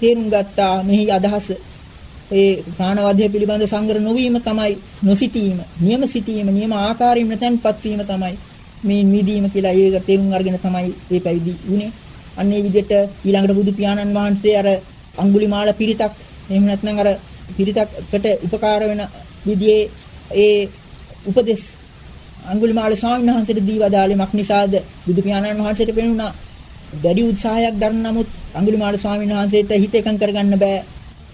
තේරුම් ගත්තා මෙහි අදහස. ඒ ප්‍රාණවධය පිළිබඳ සංග්‍රහ නොවීම තමයි නොසිටීම නියම සිටීම නියම ආකාරයෙන් නැතන්පත් වීම තමයි මේ නිදීම කියලා ඒක තේරුම් අරගෙන තමයි මේ පැවිදි වුනේ අන්න ඒ විදිහට ඊළඟට බුදු පියාණන් වහන්සේ අර අඟුලිමාල පිරිතක් එහෙම නැත්නම් අර පිරිතකට උපකාර වෙන විදිහේ ඒ උපදේශ අඟුලිමාල ස්වාමීන් වහන්සේට දී වදාළෙමක් නිසාද? බුදු පියාණන් වහන්සේට පෙනුණා. දැඩි උත්සාහයක් දරන නමුත් අඟුලිමාල ස්වාමීන් වහන්සේට හිත එකඟ කරගන්න බෑ.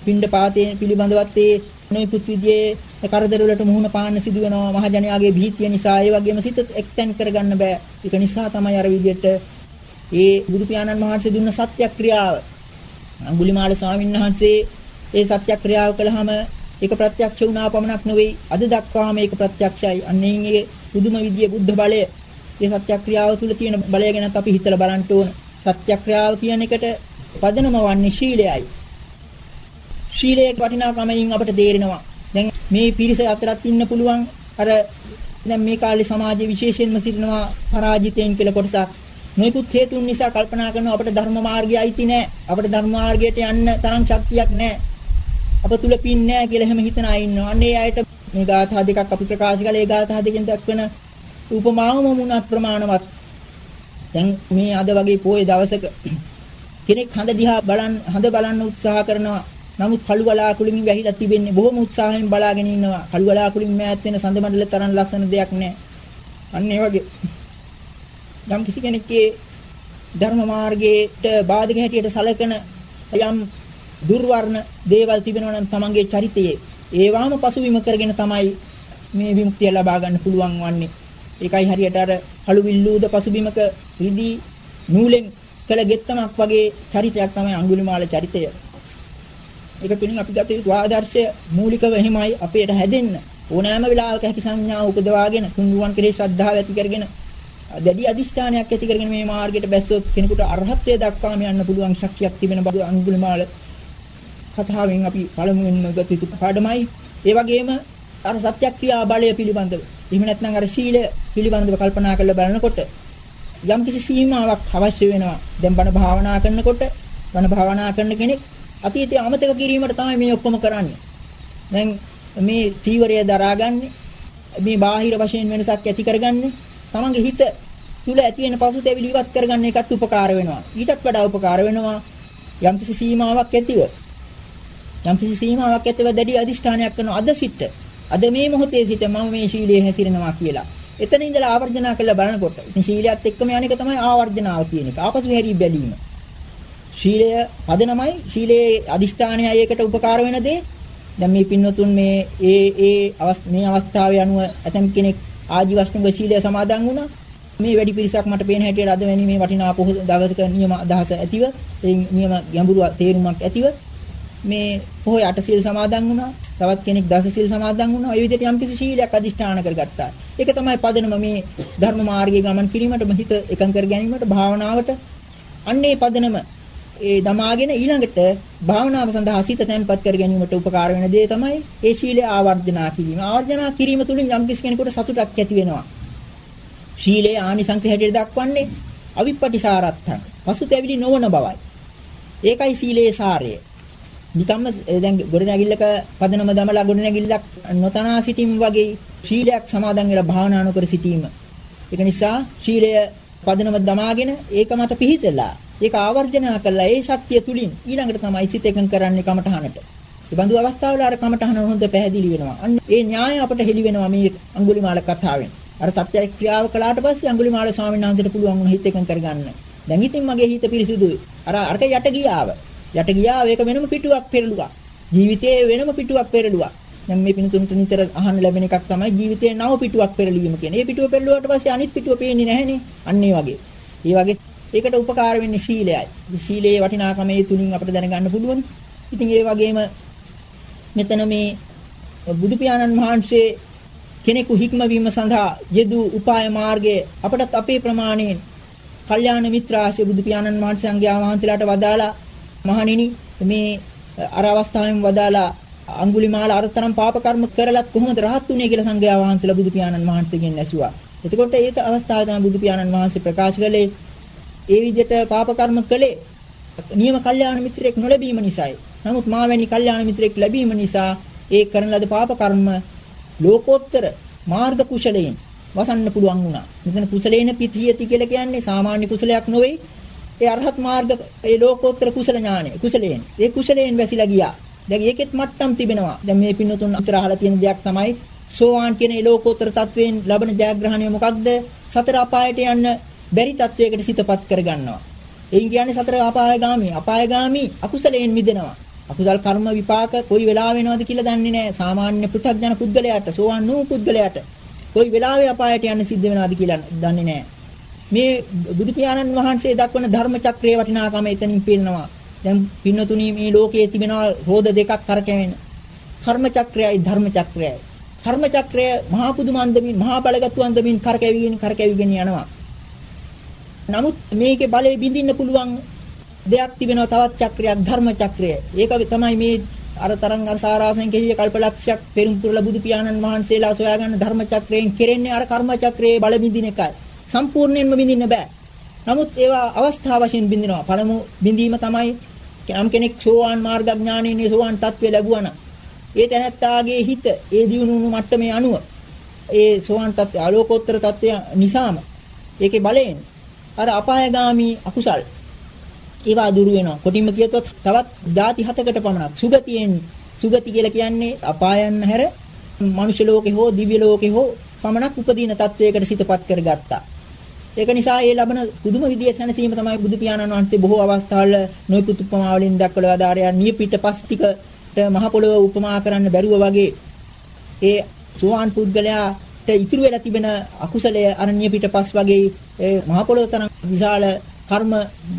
පින්ඩ පාතේ පිළිබඳවත් ඒ නොයෙකුත් විදිහේ කරදර වලට මුහුණ පාන්න සිදු වෙනවා මහජනයාගේ භීතිය නිසා ඒ වගේම සිත එක්තෙන් කරගන්න බෑ. ඒක නිසා තමයි අර විදිහට ඒ බුදු පියාණන් වහන්සේ දුන්න සත්‍යක්‍රියාව. අඟුලිමාල ස්වාමීන් වහන්සේ ඒ සත්‍යක්‍රියාව කළාම ඒක ප්‍රත්‍යක්ෂ වුණා පමණක් නෙවෙයි අද දක්වාම මේක ප්‍රත්‍යක්ෂයි. අන්නේ ඒ පුදුම විදිය බුද්ධ බලය. මේ සත්‍යක්‍රියාව තුළ තියෙන බලය ගැනත් අපි හිතලා බලන්න ඕන. සත්‍යක්‍රියාව කියන එකට පදනම වන්නේ ශීලයයි. ශීලයේ වටිනාකමෙන් අපට තේරෙනවා. දැන් මේ පිරිස අතරත් ඉන්න පුළුවන් අර දැන් මේ කාලේ සමාජයේ විශේෂයෙන්ම සිටිනවා පරාජිතයන් කියලා කොටසක්. මේකුත් හේතුන් නිසා කල්පනා කරනවා අපිට ධර්ම මාර්ගය අයිති නෑ. අපිට ධර්ම මාර්ගයට යන්න තරම් ශක්තියක් නෑ. අප තුල පින් නෑ කියලා එහෙම හිතන අය ඉන්නවා. අන්න ඒ අයට මේ ගාථා දෙකක් අපි ප්‍රකාශ කළේ ඒ ගාථා දෙකෙන් දක්වන උපමාවම මුණත් ප්‍රමාණවත්. දැන් මේ අද වගේ පොයේ දවසක කෙනෙක් හඳ දිහා බලන් හඳ බලන්න උත්සාහ කරනවා. නමුත් කළු වලාකුළුමින් වැහිලා තිබෙන්නේ බොහොම උත්සාහයෙන් බලාගෙන ඉන්නවා. කළු වලාකුළුමින් මෑත් වෙන සඳ මණ්ඩල තරම් ලස්සන දෙයක් නෑ. අන්න ඒ වගේ යම් කිසි කෙනෙක්ගේ ධර්ම මාර්ගයට බාධක හැටියට සැලකෙන යම් දුර්වර්ණ දේවල් තිබෙනවා නම් තමන්ගේ චරිතයේ ඒවාම පසුබිම කරගෙන තමයි මේ විමුක්තිය ලබා ගන්න පුළුවන් වන්නේ. ඒකයි හරියට අර කළු විල්ලූද පසුබිමක රිදී නූලෙන් කළ ගෙත්තමක් වගේ චරිතයක් තමයි අඟුලිමාල චරිතය. ඒක තුලින් අපි ගත යුතු ආදර්ශය මූලිකව එහෙමයි අපේට හැදෙන්න ඕනෑම වෙලාවක හැකි සංඥාව උපදවාගෙන තුන්රුවන් කෙරෙහි ශ්‍රද්ධාව ඇති කරගෙන දැඩි අදිෂ්ඨානයක් ඇති කරගෙන මේ මාර්ගයට බැස්සොත් කෙනෙකුට අරහත්ත්වයට දක්වාම යන්න පුළුවන් ශක්තියක් තිබෙන බඳු අඟුලිමාල කතාවෙන් අපි පළමුවෙන්ම ගත යුතු පාඩමයි. ඒ වගේම අර සත්‍යක්‍රියා බලය පිළිබඳව. එහෙම නැත්නම් අර ශීලය පිළිබඳව කල්පනා කරලා බලනකොට යම්කිසි සීමාවක් අවශ්‍ය වෙනවා. දැන් බණ භාවනා කරනකොට බණ භාවනා කරන කෙනෙක් අතීතය අමතක කිරීමට තමයි මේ ඔක්කොම කරන්නේ. දැන් මේ චීවරය දරාගන්නේ මේ බාහිර වශයෙන් වෙනසක් ඇති කරගන්නේ තමන්ගේ හිත තුල ඇති වෙන පසුතැවිලි ඉවත් කරගන්න එකත් උපකාර වෙනවා. ඊටත් වඩා උපකාර වෙනවා යම්කිසි සීමාවක් ඇතිව යම්කිසි සීමාවක් ඇතිව දැඩි අදිෂ්ඨානයක් කරන අද සිට අද මේ මොහොතේ සිට මම මේ ශීලයේ හැසිරෙනවා කියලා. එතන ඉඳලා ආවර්ජනා කරලා බලනකොට ඉතින් ශීලයත් එක්කම යන එක තමයි ආවර්ජනාව කියන එක. ආපසු හැරී බැලීම. ශීලය පදනමයි ශීලයේ අදිෂ්ඨානයයි ඒකට උපකාර වෙන දේ. දැන් මේ පින්නතුන් මේ ඒ ඒ මේ අවස්ථාවේ අනුව ඇතම් කෙනෙක් ආජීවශ්‍රම ශීලය සමාදන් වුණා. මේ වැඩි පිරිසක් මට පේන හැටියට අද වැනි මේ වටිනා පොහොය දවසක නියම අදහස ඇතිව ඒ නියම ගැඹුරු තේරුමක් ඇතිව මේ පොහොය අටසිල් සමාදන් වුණා. තවත් කෙනෙක් දසසිල් සමාදන් වුණා. ඒ විදිහට යම්කිසි ශීලයක් අදිෂ්ඨාන කරගත්තා. ඒක තමයි පදනම මේ ධර්ම මාර්ගයේ ගමන් කිරීමට හිත එකඟ කර ගැනීමට භාවනාවට අන්නේ පදනම ඒ දමාගෙන ඊළඟට භාවනාව සඳහා සිත තැන්පත් කර ගැනීමට උපකාර වෙන දේ තමයි ඒ ශීලය ආවර්ජනා කිරීම. ආවර්ජනා කිරීම තුළින් යම්කිසි කෙනෙකුට සතුටක් ඇති වෙනවා. ශීලයේ ආනිසංස හැටියට දක්වන්නේ අවිප්පටිසාරත්තං. පසුතැවිලි නොවන බවයි. ඒකයි ශීලයේ සාරය. නිකම්ම දැන් ගොඩනැගිල්ලක පදනම දමලා ගොඩනැගිල්ලක් නොතනා සිටීම වගේ ශීලයක් සමාදන් වෙලා භාවනා නොකර සිටීම. ඒක නිසා ශීලය පදනම දමාගෙන ඒක මත පිහිටලා ඒක ආවර්ජනය කළා ඒ ශක්තිය තුලින් ඊළඟට තමයි සිත එකඟ කරන්නේ කමඨහනට. ඒ බඳු අවස්ථාවල අර කමඨහන හොඳ පැහැදිලි වෙනවා. අන්න ඒ න්‍යාය අපට හෙළි වෙනවා මේ අඟුලිමාල කතාවෙන්. අර සත්‍ය ක්‍රියාව කළාට පස්සේ අඟුලිමාල ස්වාමීන් වහන්සේට පුළුවන් වුණ හිත එකඟ කරගන්න. දැන් ඉතින් මගේ හිත පිරිසිදුයි. අර අරක යට ගියාව. යට ගියා ඒක වෙනම පිටුවක් පෙරළුවා. ජීවිතයේ වෙනම පිටුවක් පෙරළුවා. දැන් මේ පින්තුන්ට නිතර අහන්න ලැබෙන එකක් තමයි ජීවිතයේ නව පිටුවක් පෙරලීම කියන්නේ. මේ පිටුව පෙරළුවාට පස්සේ අනිත් පිටුව පේන්නේ නැහනේ. අන්න ඒ වගේ. ඒ වගේ ඒකට උපකාර වෙන්නේ ශීලයයි. ශීලයේ වටිනාකම ඒ තුලින් අපිට දැනගන්න පුළුවන්. ඉතින් ඒ වගේම මෙතන මේ බුදු පියාණන් වහන්සේ කෙනෙකු හික්මවීම සඳහා යෙදූ උපාය මාර්ගයේ අපටත් අපේ ප්‍රමාණයෙන් කල්යාණ මිත්‍රාශය බුදු පියාණන් වහන්සේ සංඝයා වහන්සේලාට වදාලා මහණෙනි මේ අර අවස්ථාවෙන් වදාලා අඟුලිමාල අරතරම් පාප කර්ම කරලත් කොහොමද රහත් උනේ කියලා සංඝයා වහන්සේලා බුදු පියාණන් වහන්සේගෙන් ඇසුවා. එතකොට ඒක අවස්ථාවේ තමයි බුදු පියාණන් වහන්සේ ප්‍රකාශ කළේ ඒ විදිහට පාප කර්ම කළේ නියම කල්යාණ මිත්‍රයෙක් නොලැබීම නිසායි. නමුත් මාවැනි කල්යාණ මිත්‍රයෙක් ලැබීම නිසා ඒ කරන ලද පාප කර්ම ලෝකෝත්තර මාර්ග කුසලයෙන් වසන්න පුළුවන් වුණා. මෙතන කුසලේන පිතියති කියලා කියන්නේ සාමාන්‍ය කුසලයක් නෙවෙයි. ඒ අරහත් මාර්ග ඒ ලෝකෝත්තර කුසල ඥානය කුසලයෙන්. ඒ කුසලයෙන් වැසිලා ගියා. දැන් ඒකෙත් මට්ටම් තිබෙනවා. දැන් මේ පින්නතුන් අතර අහලා තියෙන දෙයක් තමයි සෝවාන් කියන ඒ ලෝකෝත්තර තත්වයෙන් ලබන ජයග්‍රහණය මොකක්ද? සතර අපායට යන්න බැරි තත්වයකට සිතපත් කරගන්නවා. එයින් කියන්නේ සතර අපායගාමී. අපායගාමී අකුසලයෙන් මිදෙනවා. අකුසල් කර්ම විපාක කොයි වෙලාව වෙනවද කියලා දන්නේ නැහැ. සාමාන්‍ය පෘථග්ජන පුද්ගලයාට, සෝවන් නූ පුද්ගලයාට කොයි වෙලාවෙ අපායට යන්න සිද්ධ වෙනවද කියලා දන්නේ නැහැ. මේ බුදු පියාණන් වහන්සේ දක්වන ධර්ම චක්‍රයේ වටිනාකම එතනින් පේනවා. දැන් පින්නතුණී මේ ලෝකයේ තිබෙනවා රෝධ දෙකක් කරකැවෙන. කර්ම චක්‍රයයි ධර්ම චක්‍රයයි. කර්ම චක්‍රය මහා පුදුම අන්දමින් මහා බලගත් අන්දමින් කරකැවිගෙන කරකැවිගෙන යනවා. නමුත් මේකේ බලය බිඳින්න පුළුවන් දෙයක් තිබෙනවා තවත් චක්‍රයක් ධර්ම චක්‍රය. ඒක තමයි මේ අර තරංග අර සාරාසෙන් කෙලිය කල්පලක්ෂයක් පෙරම්පුරල බුදු පියාණන් වහන්සේලා සොයාගන්න ධර්ම චක්‍රයෙන් කෙරෙන්නේ අර කර්ම චක්‍රයේ බල බිඳින එකයි. සම්පූර්ණයෙන්ම බිඳින්න බෑ. නමුත් ඒවා අවස්ථා වශයෙන් බිඳිනවා. පළමු බිඳීම තමයි යම් කෙනෙක් සෝවාන් මාර්ගඥානයේ සෝවාන් තත්ත්වය ලැබුවා නම් ඒ තැනැත්තාගේ හිත ඒ දියුණුණු මට්ටමේ අනුව ඒ සෝවාන් තත්ත්වය ආලෝකෝත්තර තත්ත්වය නිසාම ඒකේ බලයෙන් අර අපායগামী අකුසල් ඒවා දුරු වෙනවා. කොටින්ම කියතොත් තවත් ධාති හතකට පමණක් සුගතියෙන් සුගති කියලා කියන්නේ අපායන් හැර මනුෂ්‍ය ලෝකේ හෝ දිව්‍ය ලෝකේ හෝ පමණක් උපදීන තත්වයකට සිතපත් කරගත්තා. ඒක නිසා ඒ ලබන පුදුම විදිය සැනසීම තමයි බුදු පියාණන් වහන්සේ බොහෝ අවස්ථාවල නොයෙකුත් උපමා වලින් දක්වලා ආදාරයන් නියපිට පස් ටිකට මහ පොළොව උපමා කරන්න බැරුව වගේ ඒ සුවාන් පුද්ගලයාට ඉතුරු වෙලා තිබෙන අකුසලය අරණ්‍ය පිට පස් වගේ ඒ මහ පොළොව තරම් විශාල කර්ම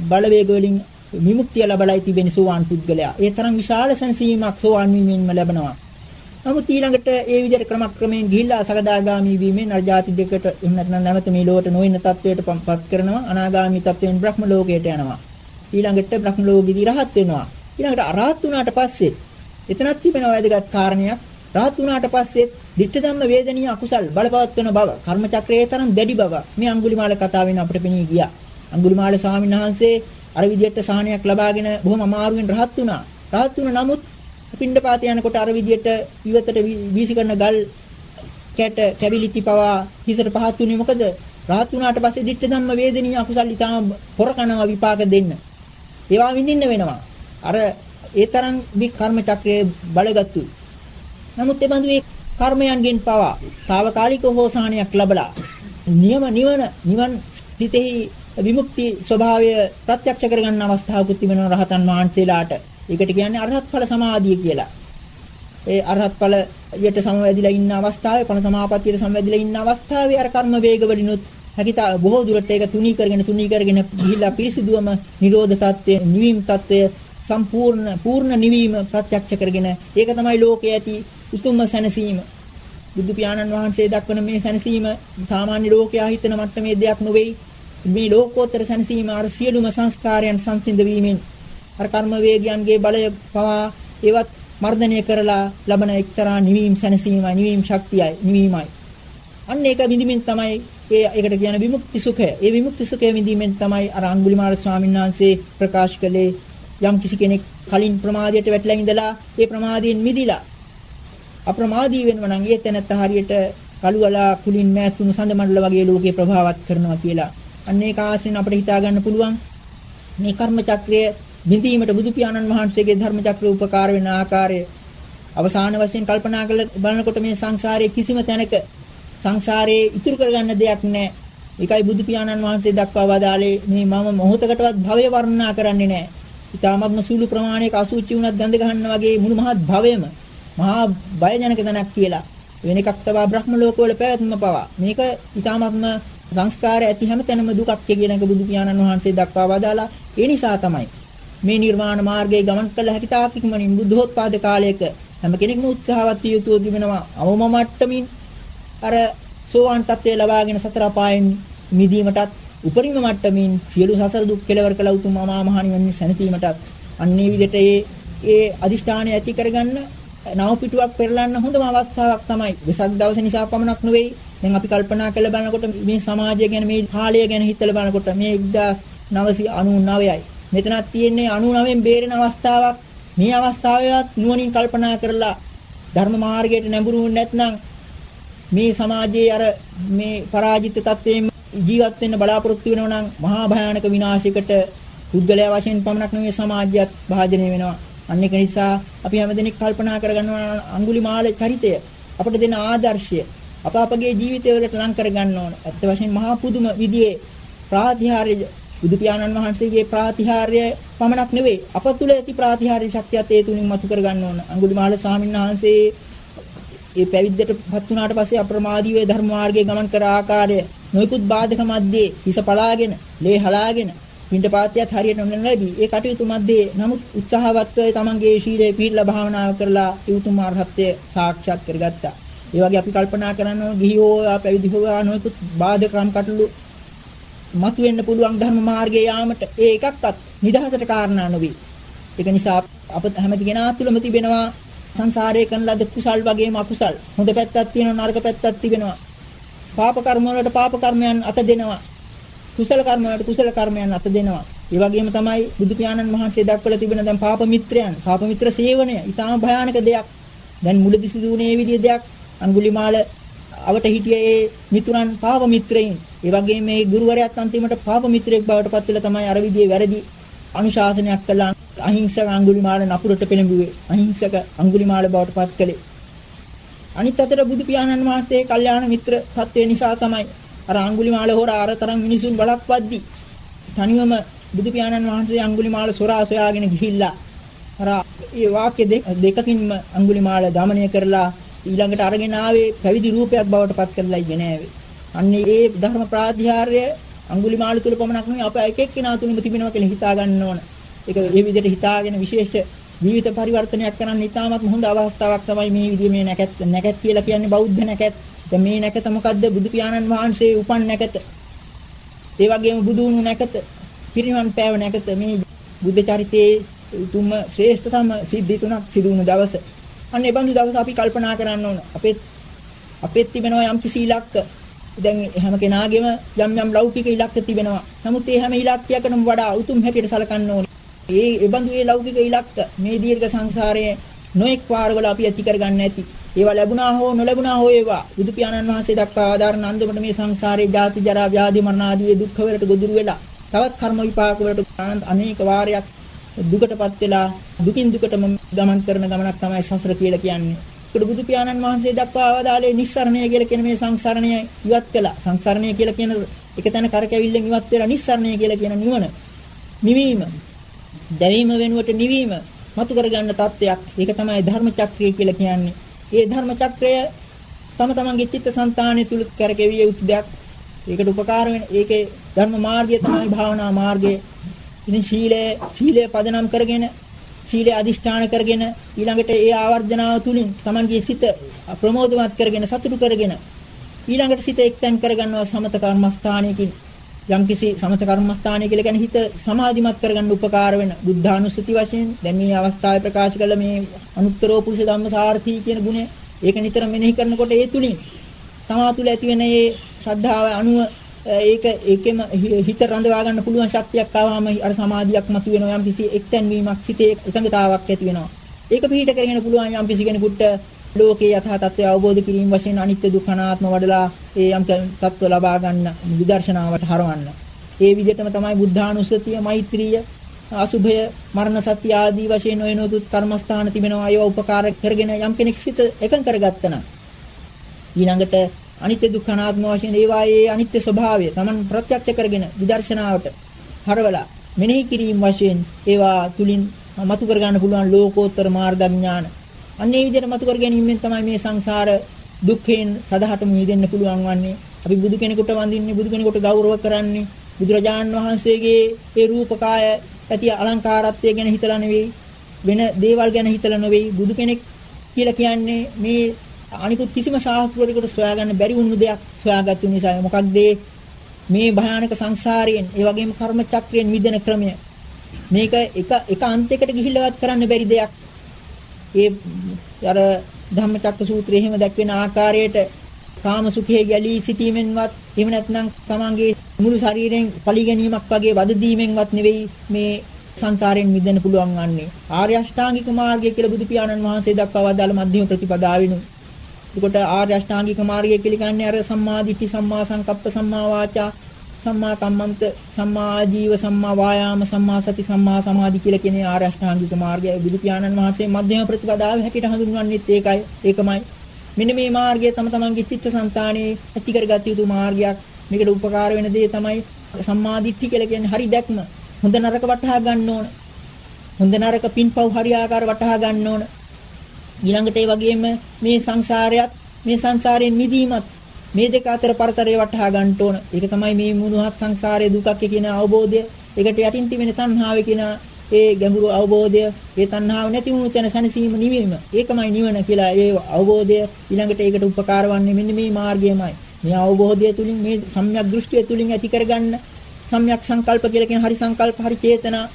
බලවේග වලින් විමුක්තිය ලැබලයි තිබෙන සෝවාන් පුද්ගලයා. ඒ තරම් විශාල සංසීමක් සෝවාන් වීමෙන්ම ලැබෙනවා. නමුත් ඊළඟට ඒ විදිහට ක්‍රමක්‍රමයෙන් ගිහිල්ලා සකදාගාමි වීමෙන් අර ಜಾති දෙකට එහෙම නැත්නම් නැවත මේ ලෝකයට නොඉන්න තත්වයට පත් කරනවා. අනාගාමි තත්වයෙන් බ්‍රහ්ම ලෝකයට යනවා. ඊළඟට බ්‍රහ්ම ලෝකෙදී රහත් වෙනවා. ඊළඟට අරහත් වුණාට පස්සේ එතනක් තිබෙන වැදගත් කාරණයක් රහත් වුණාට පස්සේ ditta ධම්ම වේදනීය අකුසල් බලපවත් වෙන බව කර්ම චක්‍රයේ තරම් දැඩි බව මේ අඟුලිමාල කතාවෙන් අපිට පෙනී ගියා. අඟුලිමාල ස්වාමීන් වහන්සේ අර විදිහට සහනයක් ලබාගෙන බොහොම අමාරුවෙන් රහත් වුණා. රහත් වුණ නමුත් පිණ්ඩපාත යනකොට අර විදිහට ඉවතට වීසි කරන ගල් කැට කැවිලිති පවා හිසට පහත් උනේ මොකද? රහත් වුණාට පස්සේ ditta ධම්ම වේදනීය අකුසල් ඊටාම පොරකනවා විපාක දෙන්න. ඒවා විඳින්න වෙනවා. අර ඒ තරම් මේ කර්ම චක්‍රයේ බලගත්තු. නමුත් ඒ බඳු ඒ කර්මයන්ගෙන් පවා తాවකාලික හෝසානයක් ලැබලා නියම නිවන නිවන් සිතෙහි විමුක්ති ස්වභාවය ප්‍රත්‍යක්ෂ කරගන්න අවස්ථාවකුත් තිබෙනවා රහතන් වහන්සේලාට. ඒකට කියන්නේ අරහත් ඵල සමාධිය කියලා. ඒ අරහත් ඵලයට සමවැදිලා ඉන්න අවස්ථාවේ පණ සමාපත්තියට සමවැදිලා ඉන්න අවස්ථාවේ අර කර්ම වේග වලිනුත් හැකිතා බොහෝ දුරට ඒක තුනී කරගෙන තුනී කරගෙන ගිහිල්ලා පිරිසිදුවම නිරෝධ තත්ත්වය නිවීම තත්ත්වය සම්පූර්ණ පූර්ණ නිවීම ප්‍රත්‍යක්ෂ කරගෙන ඒක තමයි ලෝකයේ ඇති උතුම්ම සැනසීම බුදු පියාණන් වහන්සේ දක්වන මේ සැනසීම සාමාන්‍ය ලෝකයා හිතන මට්ටමේ දෙයක් නොවේ මේ ලෝකෝත්තර සැනසීම අර සියලුම සංස්කාරයන් සංසිඳ වීමෙන් අර කර්ම වේගයන්ගේ බලය පවා ඒවත් මර්ධනය කරලා ලබන එක්තරා නිවීම සැනසීමයි නිවීම ශක්තියයි නිවීමයි අන්න ඒක විඳින්මින් තමයි ඒ ඒකට කියන විමුක්ති සුඛය. ඒ විමුක්ති සුඛය විඳීමෙන් තමයි අර අඟුලිමාල ස්වාමීන් වහන්සේ ප්‍රකාශ කළේ යම් කිසි කෙනෙක් කලින් ප්‍රමාදයට වැටලා ඉඳලා ඒ ප්‍රමාදයෙන් මිදිලා අප්‍රමාදී වෙනව නම් ඒ තැනත්ත හරියට කළුවලා කුලින් මෑතුණු සඳ මණ්ඩල වගේ ලෝකේ ප්‍රභාවත් කරනවා කියලා. අන්න ඒක ආශ්‍රයෙන් අපිට හිතා ගන්න පුළුවන් මේ කර්ම චක්‍රය බිඳීමට බුදු පියාණන් වහන්සේගේ ධර්ම චක්‍ර උපකාර වෙන ආකාරය අවසාන වශයෙන් කල්පනා කළ බලනකොට මේ සංසාරයේ කිසිම තැනක සංසාරයේ ඉතුරු කරගන්න දෙයක් නැහැ. ඒකයි බුදු පියාණන් වහන්සේ දක්වා වදාළේ මේ මම මොහොතකටවත් භවය වර්ණනා කරන්නේ නැහැ. ඊටාත්ම සූළු ප්‍රමාණයක අසුචි වුණත් ගඳ ගන්න වගේ මුළු මහත් භවයම මහා බයජනක තැනක් කියලා. වෙන එකක් තවා බ්‍රහ්ම ලෝකවල පැවැත්ම පවා. මේක ඊටාත්ම සංස්කාර ඇති හැම තැනම දුකක් කියන එක බුදු පියාණන් වහන්සේ දක්වා වදාලා ඒ නිසා තමයි මේ නිර්වාණ මාර්ගයේ ගමන් කළ හැකි තාක් ඉක්මනින් බුද්ධෝත්පාද කාලයක හැම කෙනෙක්ම උත්සාහවත් යුතුව තිබෙනවා. අවම මට්ටමින් අර සෝවාන් තත්ත්වය ලබාගෙන සතර පායෙන් මිදීමටත් උපරිම මට්ටමින් සියලු සසර දුක් කෙලවර කළ උතුම් අමා මහ නිවන් සැනසීමටත් අන්නේ විදිහට ඒ ඒ අදිෂ්ඨානය ඇති කරගන්න නව පිටුවක් පෙරලන්න හොඳම අවස්ථාවක් තමයි. වෙසක් දවස නිසා පමණක් නෙවෙයි දැන් අපි කල්පනා කරලා බලනකොට මේ සමාජය ගැන මේ කාලය ගැන හිතලා බලනකොට මේ 1999යි මෙතනක් තියෙන්නේ 99න් බේරෙන අවස්ථාවක්. මේ අවස්ථාවේවත් නුවණින් කල්පනා කරලා ධර්ම මාර්ගයට නැඹුරු නැත්නම් මේ සමාජයේ අර මේ පරාජිත තත්වයෙන් ජීවත් වෙන්න බලාපොරොත්තු වෙනවා නම් මහා භයානක විනාශයකට පුද්ගලයා වශයෙන් පමණක් නෙවෙයි සමාජයත් භාජනය වෙනවා. අන්න ඒක නිසා අපි හැමදෙනෙක් කල්පනා කරගන්නවා අඟුලිමාල චරිතය අපට දෙන ආදර්ශය අප අපගේ ජීවිතවලට ලං කරගන්න ඕන. අත්ත වශයෙන් මහා පුදුම විදියේ ප්‍රාතිහාර්ය බුදු පියාණන් වහන්සේගේ ප්‍රාතිහාර්ය පමණක් නෙවෙයි අප තුළ ඇති ප්‍රාතිහාර්ය ශක්තියත් ඒ තුලින් මතු කර ගන්න ඕන. අඟුලිමාල ස්වාමීන් වහන්සේ ඒ පැවිද්දටපත් වුණාට පස්සේ අප්‍රමාදීව ධර්ම මාර්ගයේ ගමන් කර ආකාරය නොයෙකුත් බාධක මැද්දේ හිස පලාගෙන, ලේ හලාගෙන පින්ඩපාතයත් හරියට නොලැබී ලැබී ඒ කටයුතු මැද්දේ නමුත් උත්සාහවත්ව තමන්ගේ ශීලයේ පිළිලා භාවනාව කරලා ඒ උතුම් අරහත්ත්වය සාක්ෂාත් කරගත්තා. ඒ වගේ අපි කල්පනා කරනවා ගිහියෝ පැවිදි හොවා නොයෙකුත් බාධකම් කටළු මතුවෙන්න පුළුවන් ධර්ම මාර්ගයේ යාමට ඒ එකක්වත් නිදහසට කාරණා නොවේ. ඒක නිසා අප හැම කෙනා තුළම තිබෙනවා සංසාරයේ කරන ලද කුසල් වගේම අකුසල්. හොඳ පැත්තක් තියෙනවා නරක පැත්තක් තිබෙනවා. පාප කර්ම වලට පාප කර්මයන් අත දෙනවා. කුසල කර්ම වලට කුසල කර්මයන් අත දෙනවා. ඒ වගේම තමයි බුදු පියාණන් වහන්සේ දක්වලා තිබෙන දැන් පාප මිත්‍රයන්, පාප මිත්‍ර සේවනය ඊටාම භයානක දෙයක්. දැන් මුලදි සිදුුනේ මේ විදිය දෙයක් අඟුලිමාල අවට හිටිය ඒ මිතුරන් පාප මිත්‍රයින්. ඒ වගේම මේ ගුරුවරයාත් අන්තිමට පාප මිත්‍රයෙක් බවට පත් වෙලා තමයි අර විදිහේ වැරදි අනුශාසනයක් කළා. අහිංසක අඟුලිමාල නපුරට පෙළඹුවේ. අහිංසක අඟුලිමාල බවට පත් කළේ. අනිත් අතට බුදු පියාණන් වහන්සේ කල්යාණ මිත්‍ර තත්ත්වය නිසා තමයි අර අඟුලිමාල හොර අරතරන් මිනිසුන් බලක්වද්දි තනියම බුදු පියාණන් වහන්සේ අඟුලිමාල සොරා සොයාගෙන ගිහිල්ලා අර ඒ වාක්‍ය දෙකකින්ම අඟුලිමාල දමණය කරලා ඊළඟට අරගෙන ආවේ පැවිදි රූපයක් බවට පත් කරලා ඉගෙන ආවේ. අන්නේ ඒ ධර්ම ප්‍රාතිහාර්ය අඟුලිමාල තුල පමණක් නෙවෙයි අප එක එක්කෙනා තුලම තිබෙනවා කියලා හිතා ගන්න ඕන. ඒක මේ විදිහට හිතාගෙන විශේෂ ජීවිත පරිවර්තනයක් කරන්න ඉතාමත් හොඳ අවස්ථාවක් තමයි මේ විදිහේ මේ නැකත් නැකත් කියලා කියන්නේ බෞද්ධ නැකත්. දැන් මේ නැකත මොකද්ද? බුදු පියාණන් වහන්සේ උපන් නැකත. ඒ වගේම බුදු වුණු නැකත. පිරිනිවන් පෑව නැකත මේ බුද්ධ චරිතයේ උතුම්ම ශ්‍රේෂ්ඨතම සිද්ධි තුනක් සිදු වුණු දවස. අන්න ඒ බඳු දවස අපි කල්පනා කරන්න ඕන. අපේ අපෙත් තිබෙනවා යම් කිසි ඉලක්ක. දැන් හැම කෙනාගේම යම් යම් ලෞකික ඉලක්ක තිබෙනවා. නමුත් ඒ හැම ඉලක්කයකටම වඩා උතුම් හැටියට සලකන්න ඕනේ. ඒ ඒ බඳු ඒ ලෞකික ඉලක්ක මේ දීර්ඝ සංසාරයේ නොඑක් වාරවල අපි ඇති කරගන්න ඇති. ඒවා ලැබුණා හෝ නොලැබුණා හෝ ඒවා බුදු පියාණන් වහන්සේ දක්වා ආදාරණ අන්දමට මේ සංසාරේ ජාති ජරා ව්‍යාධි මරණ ආදී දුක්ඛ වලට ගොදුරු වෙලා තවත් කර්ම විපාක වලට අනේක වාරයක් දුකටපත් වෙලා දුකින් දුකටම ගමන් කරන ගමනක් තමයි සසර කියලා කියන්නේ. ඒකට බුදු පියාණන් වහන්සේ දක්වා ආදාලේ නිස්සරණය කියලා කියන මේ සංසරණය ඉවත් කළා. සංසරණය කියලා කියන එක තැන කරකැවිල්ලෙන් ඉවත් වෙලා නිස්සරණය කියලා කියන නිවන. නිවීම. දැවීම වෙනුවට නිවීම මතු කරගන්න තත්ත්වයක්. ඒක තමයි ධර්ම චක්‍රය කියලා කියන්නේ. ඒ ධර්ම චක්‍රය තම තමන්ගේ චිත්ත સંතාණය තුල කරකැවිය යුතු දෙයක්. ඒකට උපකාර වෙන ඒකේ ධර්ම මාර්ගය තමයි භාවනා මාර්ගය. ඉතින් සීලය සීලය පදනම් කරගෙන සීලය අදිෂ්ඨාන කරගෙන ඊළඟට ඒ ආවර්ජනාව තුලින් තමන්ගේ සිත ප්‍රමෝදමත් කරගෙන සතුටු කරගෙන ඊළඟට සිත එක්තෙන් කරගන්නවා සමත කර්මස්ථානයකින්. යම්කිසි සමත කර්මස්ථානය කියලා කියන්නේ හිත සමාධිමත් කරගන්න උපකාර වෙන බුද්ධානුස්සති වශයෙන්. දැන් මේ අවස්ථාවේ ප්‍රකාශ කළ මේ අනුත්තරෝ පුරුෂ ධම්මසාරථී කියන ගුණය ඒක නිතර මෙනෙහි කරනකොට ඒ තුලින් තමා තුළ ඇති වෙන මේ ශ්‍රද්ධාව අනුව Eh, ඒක ඒකෙම හිත රඳවා ගන්න පුළුවන් ශක්තියක් ආවම අර සමාධියක් මතුවෙනවා යම්කිසි එක්තැන් වීමක් සිතේ එකඟතාවක් ඇති වෙනවා ඒක පිළිහිට කරගෙන පුළුවන් යම්කිසි කෙනෙකුට ලෝකේ යථා තත්ත්වය අවබෝධ කිරීම වශයෙන් අනිත්‍ය දුක්ඛ අනාත්ම වඩලා ඒ යම් තත්ත්ව ලබා ගන්න විදර්ශනාවට හරවන්න. ඒ විදිහටම තමයි බුද්ධානුස්සතිය, මෛත්‍රිය, අසුභය, මරණ සත්‍ය ආදී වශයෙන් ඔය නොදුත් කර්මස්ථාන තිබෙනවා. ඒවා උපකාර කරගෙන යම් කෙනෙක් සිත එකඟ කරගත්තා නම් ඊළඟට අනිත්‍ය දුක්ඛ අනාත්ම වශයෙන් ඒවායේ අනිත්‍ය ස්වභාවය Taman ප්‍රත්‍යක්ෂ කරගෙන විදර්ශනාවට හරවලා මෙනෙහි කිරීම වශයෙන් ඒවා තුලින් මතු කර ගන්න පුළුවන් ලෝකෝත්තර මාර්ග ඥාන අන්නේ විදිහට මතු කර ගැනීමෙන් තමයි මේ සංසාර දුක්ඛයෙන් සදහටම මිදෙන්න පුළුවන් වන්නේ. අපි බුදු කෙනෙකුට වඳින්නේ බුදු කෙනෙකුට ගෞරව කරන්නේ බුදුරජාණන් වහන්සේගේ ඒ රූපකාය ඇති අලංකාරත්වය ගැන හිතලා නෙවෙයි වෙන දේවල් ගැන හිතලා නෙවෙයි බුදු කෙනෙක් කියලා කියන්නේ මේ අනිකුත් කිසිම ශාස්ත්‍රවලකට සොයාගන්න බැරි වුණු දෙයක් සොයාගත්තු නිසා මොකක්ද මේ භයානක සංසාරයෙන් ඒ වගේම කර්ම චක්‍රයෙන් මිදෙන ක්‍රමය. මේක එක එක අන්තයකට ගිහිල්ලවත් කරන්න බැරි දෙයක්. ඒ අර ධම්මචක්ක සූත්‍රයේ එහෙම දැක්වෙන ආකාරයට කාම සුඛයේ ගැලී සිටීමෙන්වත් එහෙම නැත්නම් තමන්ගේ මුළු ශරීරයෙන් පලි ගැනීමක් වගේ වද දීමෙන්වත් නෙවෙයි මේ සංසාරයෙන් මිදෙන්න පුළුවන් වන්නේ. ආර්ය අෂ්ටාංගික මාර්ගය කියලා බුදු පියාණන් වහන්සේ දක්වා වදාළ මධ්‍යම ප්‍රතිපදාවිනු. එතකොට ආර්ය අෂ්ටාංගික මාර්ගය කියලා කියන්නේ අර සම්මා දිට්ඨි සම්මා සංකප්ප සම්මා වාචා සම්මා කම්මන්ත සම්මා ආජීව සම්මා වායාම සම්මා සති සම්මා සමාධි කියලා කියන ආර්ය අෂ්ටාංගික මාර්ගය. බුදු පියාණන් වහන්සේ මධ්‍යම ප්‍රතිපදාව හැටියට හඳුන්වන්නේත් ඒකයි ඒකමයි. මෙන්න මේ මාර්ගය තම තමන්ගේ චිත්තසංතානයේ ඇති කරගත යුතු මාර්ගයක්. මේකට උපකාර වෙන දේ තමයි සම්මා දිට්ඨි කියලා කියන්නේ හරි දැක්ම. හොඳ නරක වටහා ගන්න ඕන. හොඳ නරක පින්පව් හරි ආකාර වටහා ගන්න ඕන. ඊළඟට ඒ වගේම මේ සංසාරයත් මේ සංසාරයෙන් මිදීමත් මේ දෙක අතර පරතරය වටහා ගන්න ඕන. ඒක තමයි මේ මුනුහත් සංසාරයේ දුකක් කියන අවබෝධය. ඒකට යටින් තිබෙන තණ්හාව කියන ඒ ගැඹුරු අවබෝධය, ඒ තණ්හාව නැති වුණු තැන සනසීම නිවීම. ඒකමයි නිවන කියලා ඒ අවබෝධය ඊළඟට ඒකට උපකාර වන්නේ මෙන්න මේ මාර්ගයමයි. මේ අවබෝධය තුලින් මේ සම්‍යක් දෘෂ්ටිය තුලින් ඇති කරගන්න සම්‍යක් සංකල්ප කියලා කියන හරි සංකල්ප හරි චේතනා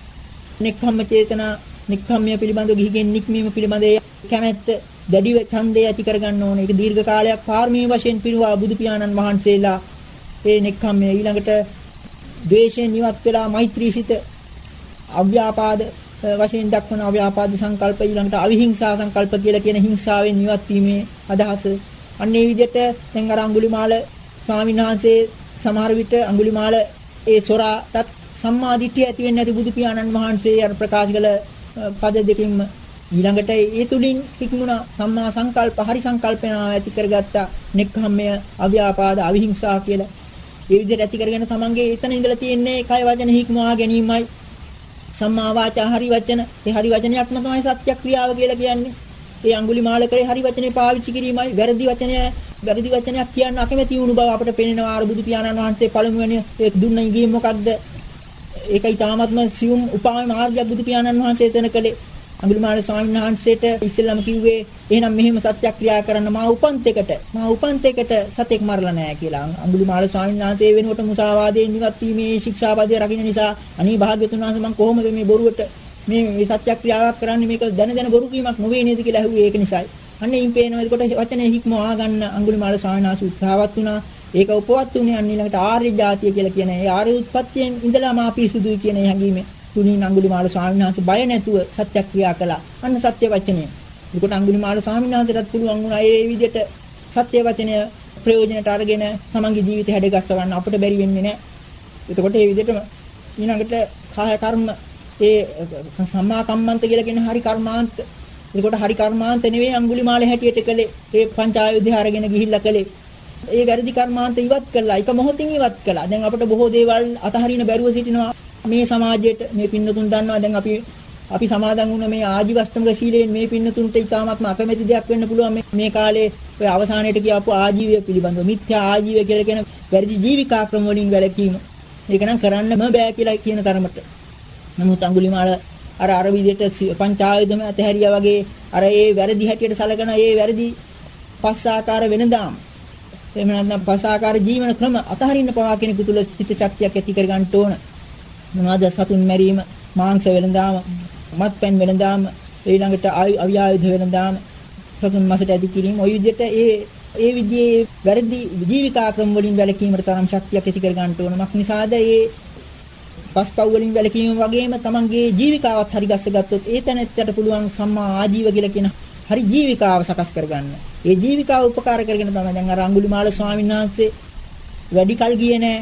නික්ඛම්ම චේතනා නික්ඛම්මිය පිළිබඳව ගිහිගෙන් නික්මීම පිළිබඳ කැමැත්ත දැඩිව ඡන්දය ඇති කරගන්න ඕනේ. ඒක දීර්ඝ කාලයක් පාරමී වශයෙන් පිරුවා බුදු පියාණන් වහන්සේලා ඒ නික්ඛම්මිය ඊළඟට ද්වේෂයෙන් ඉවත් වෙලා මෛත්‍රී සිත අව්‍යාපාද වශයෙන් දක්වන අව්‍යාපාද සංකල්ප ඊළඟට අවිහිංසා සංකල්ප කියලා කියන හිංසාවෙන් ඉවත් වීමේ අදහස. අන්න ඒ විදිහට දැන් අර අඟුලිමාල ස්වාමීන් වහන්සේ සමහර විට අඟුලිමාල ඒ සොරාටත් සම්මා දිට්ඨිය ඇති වෙන්නේ නැති බුදු පියාණන් වහන්සේ අර ප්‍රකාශ කළ පද දෙකින්ම ඊළඟට ඒ තුලින් හික්මුණා සම්මා සංකල්ප හරි සංකල්පනාව ඇති කරගත්ත නෙක්ඛම්මය අව්‍යාපාද අවිහිංසා කියලා. ඒ විදිහට ඇති කරගෙන තමන්ගේ එතන ඉඳලා තියෙන්නේ කය වචන හික්මවා ගැනීමයි. සම්මා වාචා හරි වචන. ඒ හරි වචනයක්ම තමයි සත්‍ය ක්‍රියාව කියලා කියන්නේ. ඒ අඟුලිමාල කරේ හරි වචනේ පාවිච්චි කිරීමයි. වැරදි වචනය වැරදි වචනයක් කියන්න අකමැති වුණු බව අපට පේනවා. අර බුදු පියාණන් වහන්සේ පළමුවෙනි ඒ දුන්න ඉගීම මොකක්ද? ඒකයි තාමත්ම සියුම් උපාය මාර්ගයක් බුදු පියාණන් වහන්සේ එතන කළේ. අඟුලිමාල ස්වාමීන් වහන්සේට ඉස්සෙල්ලාම කිව්වේ එහෙනම් මෙහෙම සත්‍යක්‍රියා කරන්න මා උපන්තයකට මා උපන්තයකට සතෙක් මරලා නැහැ කියලා. අඟුලිමාල ස්වාමීන් වහන්සේ වෙනුවට මුසාවාදයෙන් නිවත් වීමේ ශික්ෂාපදය රකින්න නිසා අනී භාග්‍යතුන් වහන්සේ මම කොහොමද මේ බොරුවට මේ මේ සත්‍යක්‍රියාවක් කරන්නේ මේක දැන දැන බොරු කීමක් නොවේ නේද කියලා ඇහුවේ ඒක නිසායි. අන්න ඉන් පේනවා එතකොට වචනේ හික්මවා ගන්න අඟුලිමාල ස්වාමීන් වහන්සේ උත්සාහවත් වුණා. ඒක උපවත් උනේ අන්න ඊළඟට ආර්ය ජාතිය කියලා කියන ඒ ආර්ය උත්පත්තියෙන් ඉඳලාම අපි සුදුයි කියන ඒ හැඟීම තුنين අඟුලිමාල ස්වාමීන් වහන්සේ බය නැතුව සත්‍යක්‍රියා කළා. අන්න සත්‍ය වචනය. ඒකට අඟුලිමාල ස්වාමීන් වහන්සේටත් පුළුවන් වුණා ඒ විදිහට සත්‍ය වචනය ප්‍රයෝජනට අරගෙන තමන්ගේ ජීවිතය හැඩගස්වන්න අපිට බැරි වෙන්නේ නැහැ. එතකොට ඒ විදිහටම ඊළඟට කාය කර්ම ඒ සම්මා කම්මන්ත කියලා කියන හරි කර්මාන්ත. එතකොට හරි කර්මාන්ත නෙවෙයි අඟුලිමාල හැටියට කළේ. ඒ පංචායුධය අරගෙන ගිහිල්ලා කළේ. ඒ වැරදි කර්මාන්ත ඉවත් කළා. එක මොහොතින් ඉවත් කළා. දැන් අපිට බොහෝ දේවල් අතහරින බැරුව සිටිනවා. මේ සමාජයට මේ පින්නතුන් දන්නවා දැන් අපි අපි සමාදන් වුණ මේ ආජීවස්තමක ශීලයෙන් මේ පින්නතුන්ට ඉතාමත්ම අකමැති දෙයක් වෙන්න පුළුවන් මේ කාලේ ඔය අවසානයේට කියපු ආජීවය පිළිබඳව මිත්‍යා ආජීවය කියලා කියන වැරදි ජීවිකා ක්‍රම වලින් වැළකීම. ඒක නම් කරන්නම බෑ කියලා කියන තරමට. නමුත් අඟුලිමාල අර අර විදිහට පංචායුධම ඇතහැරියා වගේ අර ඒ වැරදි හැටියට සලකන ඒ වැරදි පස් ආකාර වෙනදාම් එහෙම නැත්නම් පස් ආකාර ජීවන ක්‍රම අතහරින්න පවා කෙනෙකු තුල චිත්ත ශක්තියක් ඇති කර ගන්න ඕන. මොනවාද සතුන් මැරීම, මාංශ වෙනදාම, මත්පැන් වෙනදාම, ඊළඟට අවියායුධ වෙනදාම, සතුන් මාසට ඇති කිරීම, ওই විදිහට ඒ ඒ විදිහේ වැරදි ජීවිකා ක්‍රම වලින් වැළකීමට තරම් ශක්තියක් ඇති කර ගන්න ඕන. මක් නිසාද ඒ පස්පව් වලින් වැළකීම වගේම තමන්ගේ ජීවිකාවත් හරි ගස්ස ගත්තොත් ඒ තැනැත්තට පුළුවන් සම්මා ආජීව කියලා කියන හරි ජීවිකාව සකස් කරගන්න. ඒ ජීවිකාව උපකාර කරගෙන තමයි දැන් අර අඟුලිමාල ස්වාමීන් වහන්සේ වැඩි කල් ගියේ නෑ.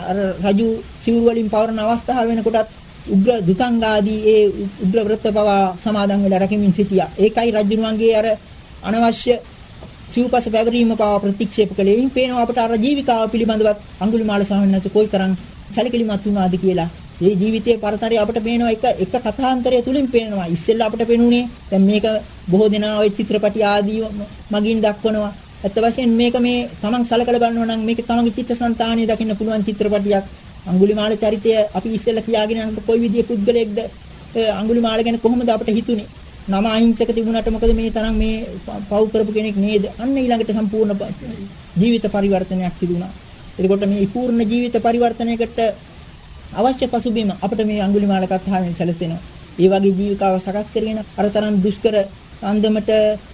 අර රජු සිවුරු වලින් පවරන අවස්ථාව වෙනකොටත් උග්‍ර දුතංගාදී ඒ උග්‍ර වෘත්ත පවා සමාදන් වෙලා රැකෙමින් සිටියා. ඒකයි රජුණන්ගේ අර අනවශ්‍ය සිව්පස පැවරීම පවා ප්‍රතික්ෂේප කළේ. ඉන් පේනවා අපට අර ජීවිකාව පිළිබඳව අඟුලිමාල ස්වාමීන් වහන්සේ කොයිතරම් සැලකිලිමත් වුණාද කියලා. මේ ජීවිතයේ පරතරය අපිට පේනවා එක එක කථාන්තරය තුලින් පේනවා. ඉස්සෙල්ලා අපිට පේනුනේ දැන් මේක බොහෝ දෙනා ওই චිත්‍රපටි ආදී මගින් දක්වනවා. ඇත්ත වශයෙන් මේක මේ තමන් සලකලා බලනවා නම් මේක තමන්ගේ චිත්තසංතානිය දකින්න පුළුවන් චිත්‍රපටියක්. අඟුලිමාල චරිතය අපි ඉස්සෙල්ලා කියාගෙන යනකොට කොයි විදිහේ පුද්ගලයෙක්ද අඟුලිමාල ගැන කොහොමද අපිට හිතුනේ? නම අහිංසක තිබුණාට මොකද මේ තරම් මේ පව් කරපු කෙනෙක් නේද? අන්න ඊළඟට සම්පූර්ණ ජීවිත පරිවර්තනයක් සිදු වුණා. එතකොට මේ පූර්ණ ජීවිත පරිවර්තනයකට අවශ්‍ය පසුබිම අපිට මේ අඟුලිමාල කතාවෙන් සැලසෙනවා. ඒ වගේ ජීවිකාව සකස් කරගෙන අර තරම් දුෂ්කර අන්දමට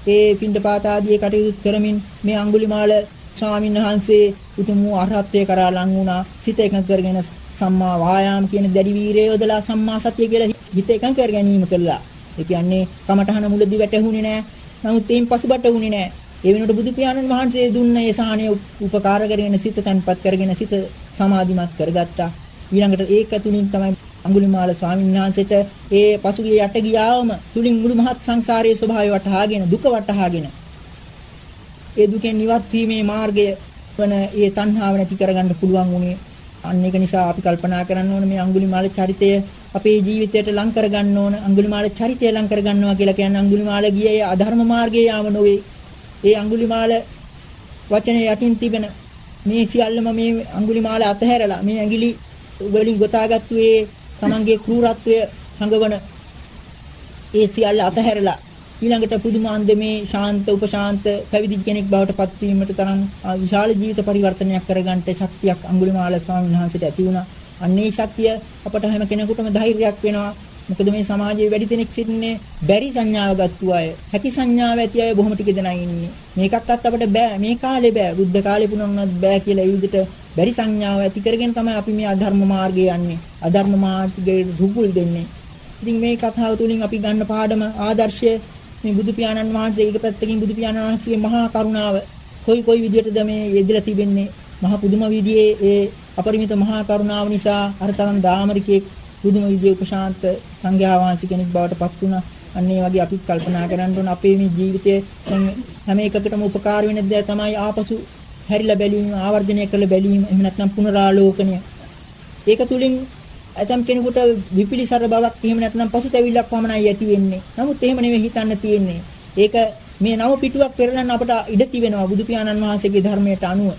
ඒ පින්ඩපාත ආදී කටයුතු කරමින් මේ අඟුලිමාල ස්වාමීන් වහන්සේ උතුම් වූ අරහත්ත්වයට කරා ලං වුණා. සිත එකඟ කරගෙන සම්මා වායාම කියන දැඩි වීරය යොදලා සම්මා සතිය කියලා හිත එකඟ කර ගැනීම කළා. ඒ කියන්නේ කමඨහන මුලදී වැටහුනේ නැහැ. නමුත් ඒන් පසුබට වුනේ නැහැ. ඒ වෙනකොට බුදු පියාණන් වහන්සේ දුන්න ඒ සාහනය උපකාර කරගෙන සිත තන්පත් කරගෙන සිත සමාධිමත් කරගත්තා. ඊළඟට ඒක තුලින් තමයි අඟුලිමාල ස්වාමීන් වහන්සේට ඒ පසුගිය යට ගියාම තුලින් මුළු මහත් සංසාරයේ ස්වභාවය වටහාගෙන දුක වටහාගෙන ඒ දුකෙන් නිවත් වීමේ මාර්ගය වන ඒ තණ්හාව නැති කරගන්න පුළුවන් වුණේ. අන්න ඒක නිසා අපි කල්පනා කරන්න ඕන මේ අඟුලිමාල චරිතය අපේ ජීවිතයට ලං කරගන්න ඕන අඟුලිමාල චරිතය ලං කරගන්නවා කියලා කියන්නේ අඟුලිමාල ගියේ අධර්ම මාර්ගයේ යාම නොවේ. ඒ අඟුලිමාල වචනේ යටින් තිබෙන මේ සියල්ලම මේ අඟුලිමාල අතහැරලා මේ ඇඟිලි වලින් ගොතාගත්තු ඒ තමන්ගේ ක්‍රූරත්වය හඟවන ඒ සියල්ල අතහැරලා ඊළඟට පුදුමාන්දමේ ශාන්ත උපශාන්ත පැවිදි කෙනෙක් බවට පත්වීමට තරම් විශාල ජීවිත පරිවර්තනයක් කරගන්නට ශක්තියක් අඟුලිමාල ස්වාමීන් වහන්සේට ඇති වුණා. අන්නේ ශක්තිය අපට හැම කෙනෙකුටම ධෛර්යයක් වෙනවා. මොකද මේ සමාජයේ වැඩි දෙනෙක් සිටින්නේ බැරි සංඥාව ගත්තු අය. හැකි සංඥාව ඇති අය බොහොම ටික දෙනා ඉන්නේ. මේකක්වත් අපිට බෑ. මේ කාලේ බෑ. බුද්ධ කාලේ පුණුනත් බෑ කියලා ඒ විදිහට බැරි සංඥාව ඇති කරගෙන තමයි අපි මේ අධර්ම මාර්ගයේ යන්නේ. අධර්ම මාර්ගයේ රුකුල් දෙන්නේ. ඉතින් මේ කතාව තුලින් අපි ගන්න පාඩම ආදර්ශය මේ බුදු පියාණන් වහන්සේ එක පැත්තකින් බුදු පියාණන් වහන්සේගේ මහා කරුණාව කොයි කොයි විදිහටද මේ යෙදලා තිබෙන්නේ මහා පුදුම විදිහේ ඒ අපරිමිත මහා කරුණාව නිසා අර තරම් දාමරිකේ පුදුම විදිහේ උපශාන්ත සංඝයා වහන්සේ කෙනෙක් බවට පත් වුණා. අන්න ඒ වගේ අපි කල්පනා කරන්න ඕන අපේ මේ ජීවිතයේ හැම එකකටම උපකාර වෙන දේ තමයි ආපසු හැරිලා බැලීම, ආවර්ජනය කරලා බැලීම, එහෙම නැත්නම් පුනරාලෝකනය. ඒක තුලින් ඇතම් කෙනෙකුට විපිලිසර බවක් එහෙම නැත්නම් පසුතැවිල්ලක් පමණයි ඇති වෙන්නේ. නමුත් එහෙම නෙවෙයි හිතන්න තියෙන්නේ. ඒක මේ නව පිටුවක් පෙරලන්න අපට ඉඩ තිබෙනවා බුදු පියාණන් වහන්සේගේ ධර්මයට අනුව.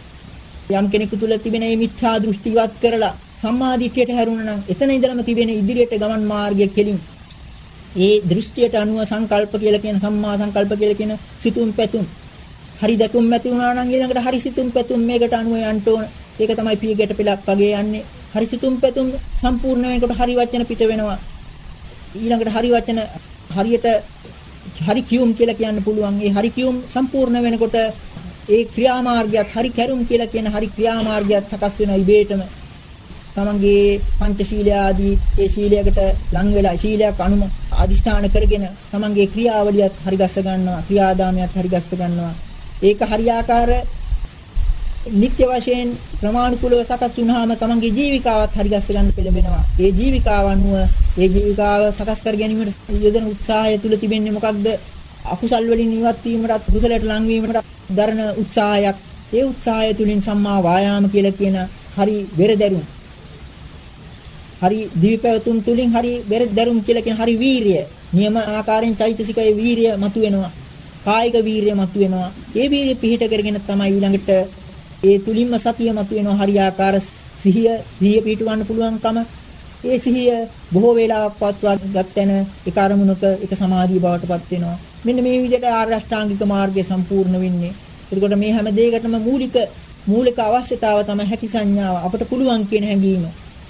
යම් කෙනෙකු තුල තිබෙන මේ මිත්‍යා දෘෂ්ටි ඉවත් කරලා සම්මා දිට්ඨියට හැරුණා නම් එතන ඉඳලම තිබෙන ඉදිරියට ගමන් මාර්ගය කෙලින්. ඒ දෘෂ්ටියට අනුව සංකල්ප කියලා කියන සම්මා සංකල්ප කියලා කියන සිතුම් පැතුම් හරි දැකුම් ඇති වුණා නම් ඊළඟට හරි සිතුම් පැතුම් මේකට අනුව යන්න ඕන. ඒක තමයි පීගෙට පෙලක් වගේ යන්නේ. හරි සිතුම් පැතුම් සම්පූර්ණ වෙනකොට හරි වචන පිට වෙනවා. ඊළඟට හරි වචන හරියට හරි කියුම් කියලා කියන්න පුළුවන්. ඒ හරි කියුම් සම්පූර්ණ වෙනකොට ඒ ක්‍රියාමාර්ගයත් හරි කැරුම් කියලා කියන හරි ක්‍රියාමාර්ගයත් සකස් වෙන ඉබේටම තමන්ගේ පංචශීලය ආදී ඒ ශීලයකට ලං වෙලා ශීලයක් අනුම අදිෂ්ඨාන කරගෙන තමන්ගේ ක්‍රියාවලියත් හරි ගස්ස ගන්නවා ක්‍රියාදාමයත් හරි ගස්ස ගන්නවා ඒක හරියාකාර නිත්‍ය වශයෙන් ප්‍රමාණිකුලව සකස් වුණාම තමන්ගේ ජීවිකාවත් හරි ගස්ස ගන්න පෙළඹෙනවා. ඒ ජීවිකාව අනුව ඒ ජීවිකාව සකස් කර ගැනීමට යොදන උත්සාහය තුල තිබෙන්නේ මොකක්ද? අකුසල් වලින් ඉවත් වීමට කුසලයට ලං වීමට දරන උත්සාහයක්. ඒ උත්සාහය තුලින් සම්මා වායාම කියලා කියන හරි වෙරදැරුම්. හරි දිවිපැවතුම් තුලින් හරි බෙරදරුම් කියලා කියන හරි වීරිය. නියම ආකාරයෙන් චෛතසිකයේ වීරිය මතුවෙනවා. කායික වීරිය මතුවෙනවා. ඒ වීරිය පිහිට කරගෙන තමයි ඊළඟට ඒ තුලින්ම සතිය මතුවෙනවා. හරි ආකාර සිහිය සිහිය පිහිටවන්න පුළුවන්කම. ඒ සිහිය බොහෝ වේලාවක් පවත්වා ගත්තැන ඒක අරමුණක ඒක සමාධිය බවට පත් වෙනවා. මෙන්න මේ විදිහට ආර්ය අෂ්ටාංගික මාර්ගය සම්පූර්ණ වෙන්නේ. එතකොට මේ හැම දෙයකටම මූලික මූලික අවශ්‍යතාව තමයි හැකි සංඥාව. අපට පුළුවන් කියන හැඟීම.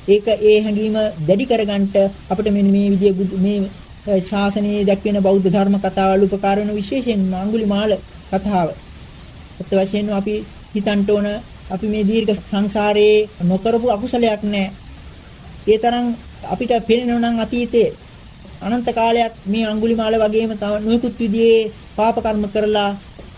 ඒක ඒ හැඟීම දැඩි කරගන්නට අපිට මෙන්න මේ විදිය මේ ශාසනයේ දක්වන බෞද්ධ ධර්ම කතාවල උපකාර වෙන විශේෂයෙන්ම අඟුලිමාල කතාව. ඒත් වශයෙන්ම අපි හිතන්න ඕන අපි මේ දීර්ඝ සංසාරයේ නොකරපු අකුසලයක් නැහැ. ඒ තරම් අපිට පේනවා නම් අතීතයේ අනන්ත කාලයක් මේ අඟුලිමාල වගේම තව නොයෙකුත් විදිහේ පාප කර්ම කරලා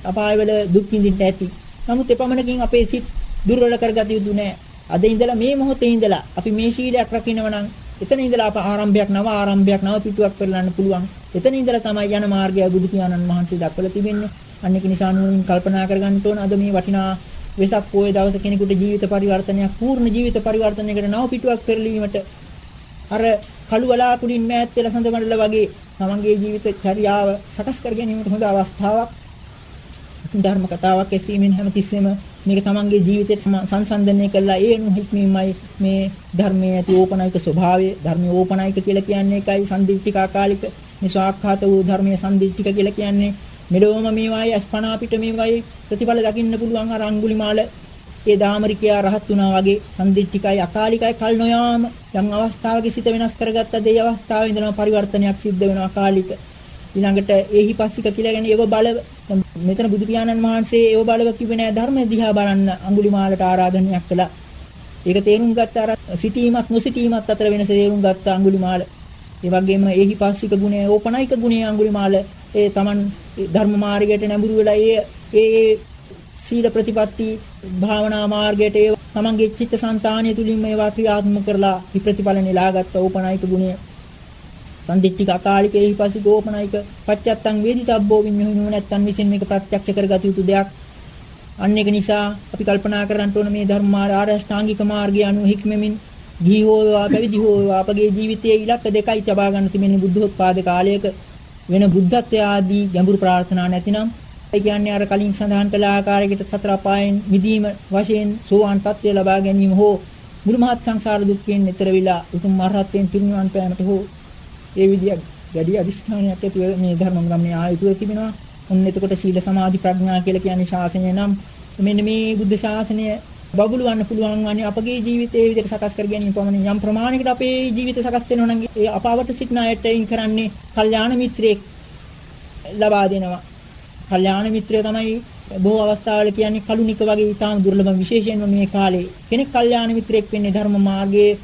අපායවල දුක් විඳින්න ඇති. නමුත් එපමණකින් අපේ සිත් දුර්වල කරගත යුතු නැහැ. අද ඉඳලා මේ මොහොතේ ඉඳලා අපි මේ ශීලයක් රකින්නව නම් එතන ඉඳලා අප ආරම්භයක් නව ආරම්භයක් නව පිටුවක් පෙරලන්න පුළුවන්. එතන ඉඳලා තමයි යන මාර්ගය බුදු පියාණන් වහන්සේ දක්වලා තිබෙන්නේ. අන්න ඒක නිසා නුවණින් කල්පනා කරගන්න ඕන අද මේ වටිනා වෙසක් පොයේ දවස කෙනෙකුට ජීවිත පරිවර්තනයක් පූර්ණ ජීවිත පරිවර්තනයකට නව පිටුවක් පෙරලීමට අර කළු වලාකුලින් මෑත් වෙලා සඳ මඩල වගේ තමන්ගේ ජීවිත චර්යාව සකස් කර ගැනීමට හොඳ අවස්ථාවක් ධර්ම කතාවක් ඇසීමෙන් හැමතිස්සෙම මේක තමන්ගේ ජීවිතයට සංසන්දනය කරලා ඒ අනුව හික්මීමයි මේ ධර්මයේ ඇති ඕපනායක ස්වභාවය ධර්මයේ ඕපනායක කියලා කියන්නේ ඒකයි සම්දිත්තික අකාලික මේ ස්වාක්ඛාත වූ ධර්මයේ සම්දිත්තික කියලා කියන්නේ මෙලොවම මේවායි අස්පනා පිට මේවායි ප්‍රතිඵල දකින්න පුළුවන් අර අඟුලිමාල. ඒ දාමරිකයා රහත් වුණා වගේ සම්දිත්තිකයි අකාලිකයි කල් නොයාම යම් අවස්ථාවක සිත වෙනස් කරගත්තද ඒ අවස්ථාවේ ඉඳලා පරිවර්තනයක් සිද්ධ වෙනවා අකාලික. ඊළඟට ඒහි පස්සික කියලා කියන්නේ ඒව බල මෙතන බුදු පියාණන් වහන්සේ ඒව බලව කිව්වේ නෑ ධර්ම දිහා බලන්න අඟුලිමාලට ආරාධනයක් කළා. ඒක තේරුම් ගත්ත අර සිටීමත් නොසිටීමත් අතර වෙනස තේරුම් ගත්ත අඟුලිමාල. ඒ වගේම ඒහි පස්සික ගුණය ඕපනයික ගුණය අඟුලිමාල ඒ Taman ධර්ම මාර්ගයට නැඹුරු වෙලා ඒ ඒ සීල ප්‍රතිපatti භාවනා මාර්ගයට ඒ තමන්ගේ චිත්තසංතානිය තුලින් මේවා ක්‍රියාත්මක කරලා විප්‍රතිඵල නෙලාගත්ත ඕපනයික ගුණය සම්දිට්ඨික අකාලිකේහි පසි ගෝපනයික පච්චත්තං වේදිතබ්බෝ විඤ්ඤුහි නැත්තන් විසින් මේක ප්‍රත්‍යක්ෂ කරගත යුතු දෙයක්. අන්න ඒක නිසා අපි කල්පනා කරන්න ඕන මේ ධර්මාර ආරෂ්ඨාංගික මාර්ගය අනුව හික්මෙමින් ගිහි හෝ පැවිදි හෝ අපගේ ජීවිතයේ ඉලක්ක දෙකයි තබා ගන්න තිබෙන බුද්ධෝත්පාද කාලයක වෙන බුද්ධත්වයේ ආදී ගැඹුරු ප්‍රාර්ථනා නැතිනම් ඒ කියන්නේ අර කලින් සඳහන් කළ ආකාරයකට සතර අපායන් මිදීම වශයෙන් සෝවාන් තත්ත්වය ලබා ගැනීම හෝ මුළු මහත් සංසාර දුක්ඛයෙන් ඈතර වෙලා උතුම් මරහත්යෙන් පිරිනිවන් පෑමට හෝ ඒ විදිය වැඩි අදිස්ථානයක් ඇතුව මේ ධර්ම ගමනේ ආයුතුව තිබෙනවා. ඔන්න එතකොට සීල සමාධි ප්‍රඥා කියලා කියන්නේ ශාසනය නම් මෙන්න මේ බුද්ධ ශාසනය බබළු වන්න පුළුවන් වන්නේ අපගේ ජීවිතයේ විදිහට සකස් කර ගැනීම පමණයි. යම් ප්‍රමාණයකට අපේ ජීවිත සකස් වෙනවා නම් ඒ අපවට සිටින අයට එයින් කරන්නේ කල්යාණ මිත්‍රයෙක් ලබා දෙනවා. කල්යාණ මිත්‍රය තමයි බොහෝ අවස්ථාවල කියන්නේ කලුනික වගේ ඊටාම දුර්ලභ විශේෂයෙන්ම මේ කාලේ කෙනෙක් කල්යාණ මිත්‍රයෙක් වෙන්නේ ධර්ම මාර්ගයේ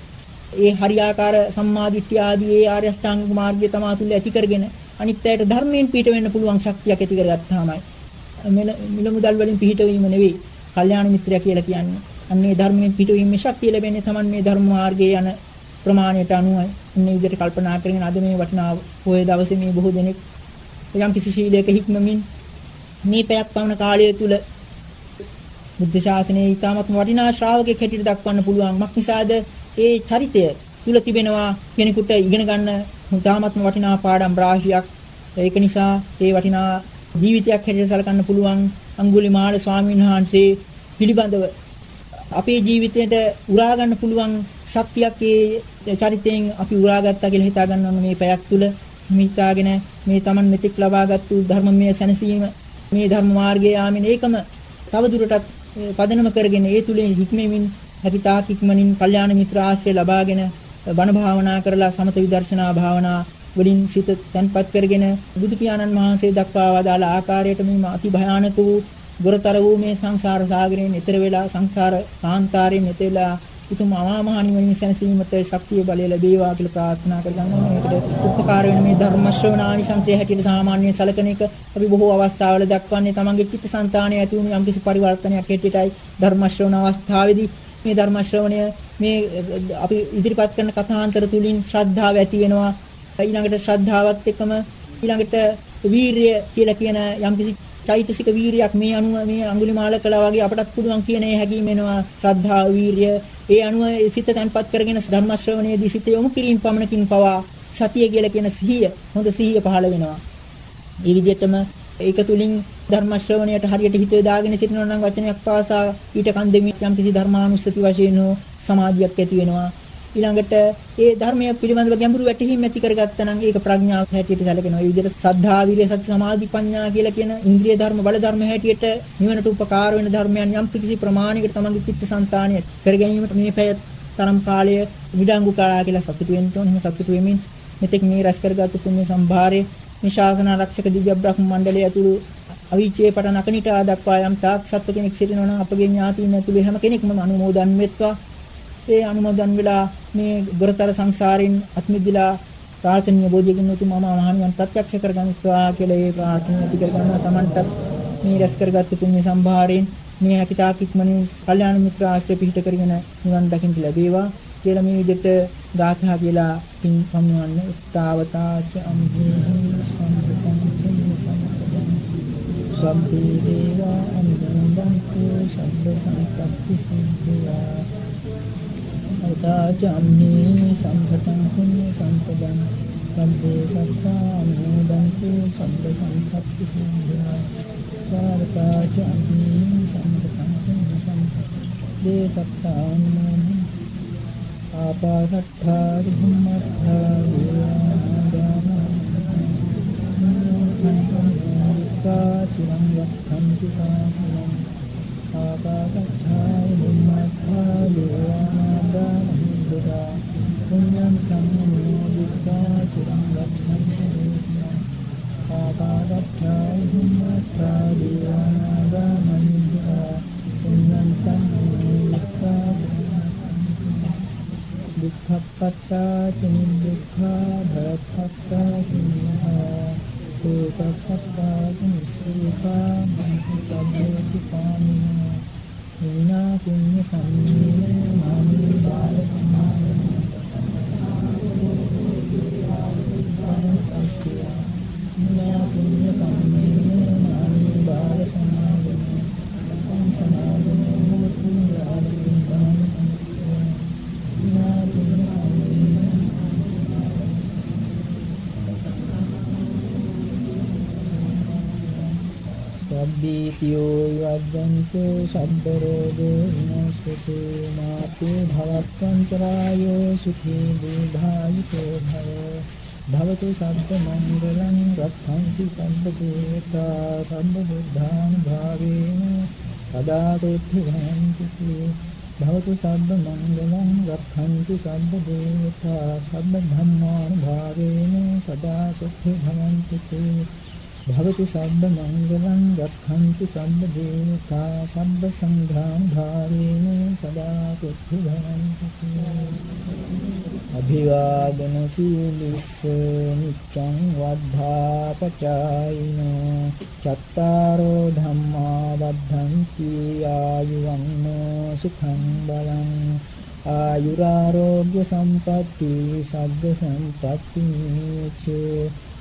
ඒ හරියාකාර සම්මාදිට්ඨිය ආදී ඒ ආර්ය අෂ්ටාංගික මාර්ගය තමා තුළ ඇති කරගෙන අනිත් අයට ධර්මයෙන් පිට වෙන්න පුළුවන් ශක්තියක් ඇති කරගත්තාමයි. මිල මුදල් වලින් පිටවීම නෙවෙයි. කල්යාණ මිත්‍රයා කියලා කියන්නේ. අන්නේ ධර්මයෙන් පිටවීමේ ශක්තිය ලැබෙන්නේ Taman මේ ධර්ම මාර්ගයේ යන ප්‍රමාණයට අනුවයි. අන්නේ විදිහට කල්පනා කරගෙන අද මේ වටිනා පොයේ දවසේ මේ බොහෝ දෙනෙක් යම් කිසි ශීලයක හික්මමින් මේ පැයක් පවන කාලය තුල බුද්ධ ශාසනයේ ඊටමත් වටිනා ශ්‍රාවකෙක් හැටියට දක්වන්න පුළුවන්. මක්නිසාද ඒ චරිතය තුල තිබෙනවා කෙනෙකුට ඉගෙන ගන්න ඊටමත් වටිනා පාඩම් රාශියක්. ඒක නිසා ඒ වටිනා ජීවිතයක් හැටියට සලකන්න පුළුවන් අඟුලිමාල ස්වාමීන් වහන්සේ පිළිබඳව අපේ ජීවිතයට උරා ගන්න පුළුවන් ශක්තියක් ඒ චරිතයෙන් අපි උරාගත්තා කියලා හිතා ගන්න මේ පැයක් තුල මිතාගෙන මේ Taman මෙතික් ලබාගත්තු ධර්මමය සැනසීම මේ ධර්ම මාර්ගයේ යාමින ඒකම තවදුරටත් පදනම කරගෙන ඒ තුලින් හික්මෙමින් හැකිතාක් ඉක්මනින් කල්යාණ මිත්‍ර ආශ්‍රය ලබාගෙන බණ භාවනා කරලා සමත විදර්ශනා භාවනා වලින් සිත තැන්පත් කරගෙන බුදු පියාණන් වහන්සේ දක්වා වදාළ ආකාරයට මේ අති භයානක වූ ගොරතර වූ මේ සංසාර සාගරයෙන් එතර වෙලා සංසාර කාන්තාරයෙන් එතෙලා උතුම් අමාමහ නිවනින් සැනසීමට ශක්තිය බලය ලැබේවා කියලා ප්‍රාර්ථනා කරගන්නවා. මේකට උපකාර වෙන මේ ධර්ම ශ්‍රවණානිසංසය හැටියට සාමාන්‍ය සැලකෙන එක අපි බොහෝ අවස්ථාවල දක්වන්නේ තමන්ගේ චිත්තසංතානය ඇති වුණු යම්කිසි පරිවර්තනයක් හැටියටයි ධර්ම ශ්‍රවණ අවස්ථාවේදී මේ ධර්ම ශ්‍රවණය මේ අපි ඉදිරිපත් කරන කථාන්තර තුලින් ශ්‍රද්ධාව ඇති වෙනවා. ඊළඟට ශ්‍රද්ධාවත් එක්කම ඊළඟට වීරිය කියලා කියන යම්කිසි චෛතසික වීරියක් මේ අනුව මේ අඟුලිමාල කළා වගේ අපටත් පුළුවන් කියන ඒ හැඟීම එනවා ශ්‍රද්ධා වීරිය ඒ අනුව සිත තන්පත් කරගෙන ධර්ම ශ්‍රවණයේදී සිත යොමු කිරීම පමණකින් පවා සතිය කියලා කියන සිහිය හොඳ සිහිය පහළ වෙනවා. ඒ විදිහටම ඒක තුලින් ධර්ම ශ්‍රවණයට හරියට හිත යොදාගෙන සිටිනවා නම් වචනයක් පාසා ඊට කන් දෙමින් යම්කිසි ධර්මානුස්සති වශයෙන් සමාධියක් ඇති වෙනවා. ඊළඟට ඒ ධර්මය පිළිබඳව ගැඹුරු වැටහීම් ඇති කරගත්තා නම් ඒක ප්‍රඥාව හැටියට සැලකෙනවා. ඒ විදිහට සද්ධා, විරිය, සති, සමාධි, ප්‍රඥා කියලා කියන ඉන්ද්‍රිය ධර්ම, බල ධර්ම හැටියට නිවනට උපකාර වෙන ධර්මයන් යම් කිසි ප්‍රමාණයකට තමන්ගේ චිත්තසංතානය කර ගැනීමට මේ පැය තරම් කාලය විඩංගු කරා කියලා සතුටු වෙන්න ඕනේ. එහෙම සතුටු වෙමින් මෙතෙක් මේ රැස් කරගත්තු පුණ්‍ය සම්භාරයේ මේ ශාසන ආරක්ෂක දිව්‍ය බ්‍රහ්ම මණ්ඩලය ඇතුළු අවීචයේ පටන් අකනිට දක්වා යම් තාක් සත්ව කෙනෙක් සිටිනවා නම් අපගේ ඥාතීන් ඇතුළු හැම කෙනෙක්ම අනුමෝදන් වෙත්වා. ඒ අනුමೋದන් වෙලා මේ ගොරතර සංසාරින් අත්මිදලා ප්‍රාර්ථනීය බෝධියකින් උතුම් මම මහණියන් ප්‍රත්‍යක්ෂ කරගන්නවා කියලා ඒ ප්‍රාර්ථනාව ඇති කරගන්නවා Tamanටත් මේ රැස් කරගත්තු පුණ්‍ය සම්භාරයෙන් මේ හැකිතාක් ඉක්මනින් කල්යාණ මිත්‍ර ආශ්‍රය පිහිට කරගෙන නිවන් දකින්න ලැබේවා කියලා මේ විදිහට ගාථා කියලා පින් පමුණවන්න. උත්තාවතාච අම්හි සම්පතං සම්පතං සම්පේ දේවා අනුදන්තු සබ්බ සංකප්පි සිද්ධා උදාචම්හි සම්පතං පුඤ්ඤ සම්පදං. සම්පේ සත්තා නෝදන්තු සම්ප සංකප්පි සිද්ධා සාරකාචම්හි සම්පතං පුඤ්ඤ සම්පතං දේ සත්තා නෝදන්තු ආපාසට්ඨා ධම්මත්ථා චිරං වක්ඛන්ති සාසනං ආකාශත්ථා බුම්මත්ථා දේවානාගා මහින්දා පුඤ්ඤං සම්මෝදිතා චිරං වක්ඛන්ති ආකාශත්ථා බුම්මත්ථා දේවානාගා මහින්දා පුඤ්ඤං සම්මෝදිතා දුක්ඛප්පත්තා චනිදුක්ඛා භයප්පත්තා චනිහා සෝතප්පත්තා චනිසීපා මහිතබ්බේති පාමිනා විනා පුඤ්ඤ කම්මේන මාමි බාල සමාධි විනා පුඤ්ඤ කම්මේන මාමි බාල සමාධි සමාධි මුතු යාලින් බාල සබ්බීතියෝ යද්දන්තු සබ්බ රෝගෝ විනාශතු මාතේ භවත්වන්තරායෝ සුඛී දීර්ඝායුකෝ භව. භවතු සබ්බ මංගලං රක්ඛන්ති සබ්බ දේවතා සබ්බ බුද්ධාන් භාවේන සදා සුද්ධි භවන්තු භවතු සබ්බ මංගලං රක්ඛන්තු සබ්බ දේවතා සබ්බ ධම්මානුභාවේන සදා සුද්ධි භවන්තු. භවතු සබ්බ මංගලං රක්ඛන්තු සම්බ දේවතා සම්බ සංඝාන් භාවේන සදා සුද්ධි භවන්තු. අභිවාදන සීලිස්ස නිච්ඡං වද්ධා පචායිනෝ චත්තාරෝ ධම්මා වද්ධන්ති ආයුවන්නෝ සුඛං බලං. ආයුරාෝග්‍ය සම්පatti සග්ග සම්පatti චේ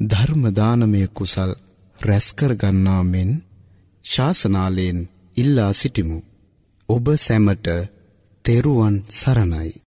ධර්ම දානමය කුසල් රැස් කර ගන්නා මෙන් ශාසනාලයෙන් ඉල්ලා සිටිමු. ඔබ සැමට තෙරුවන් සරණයි.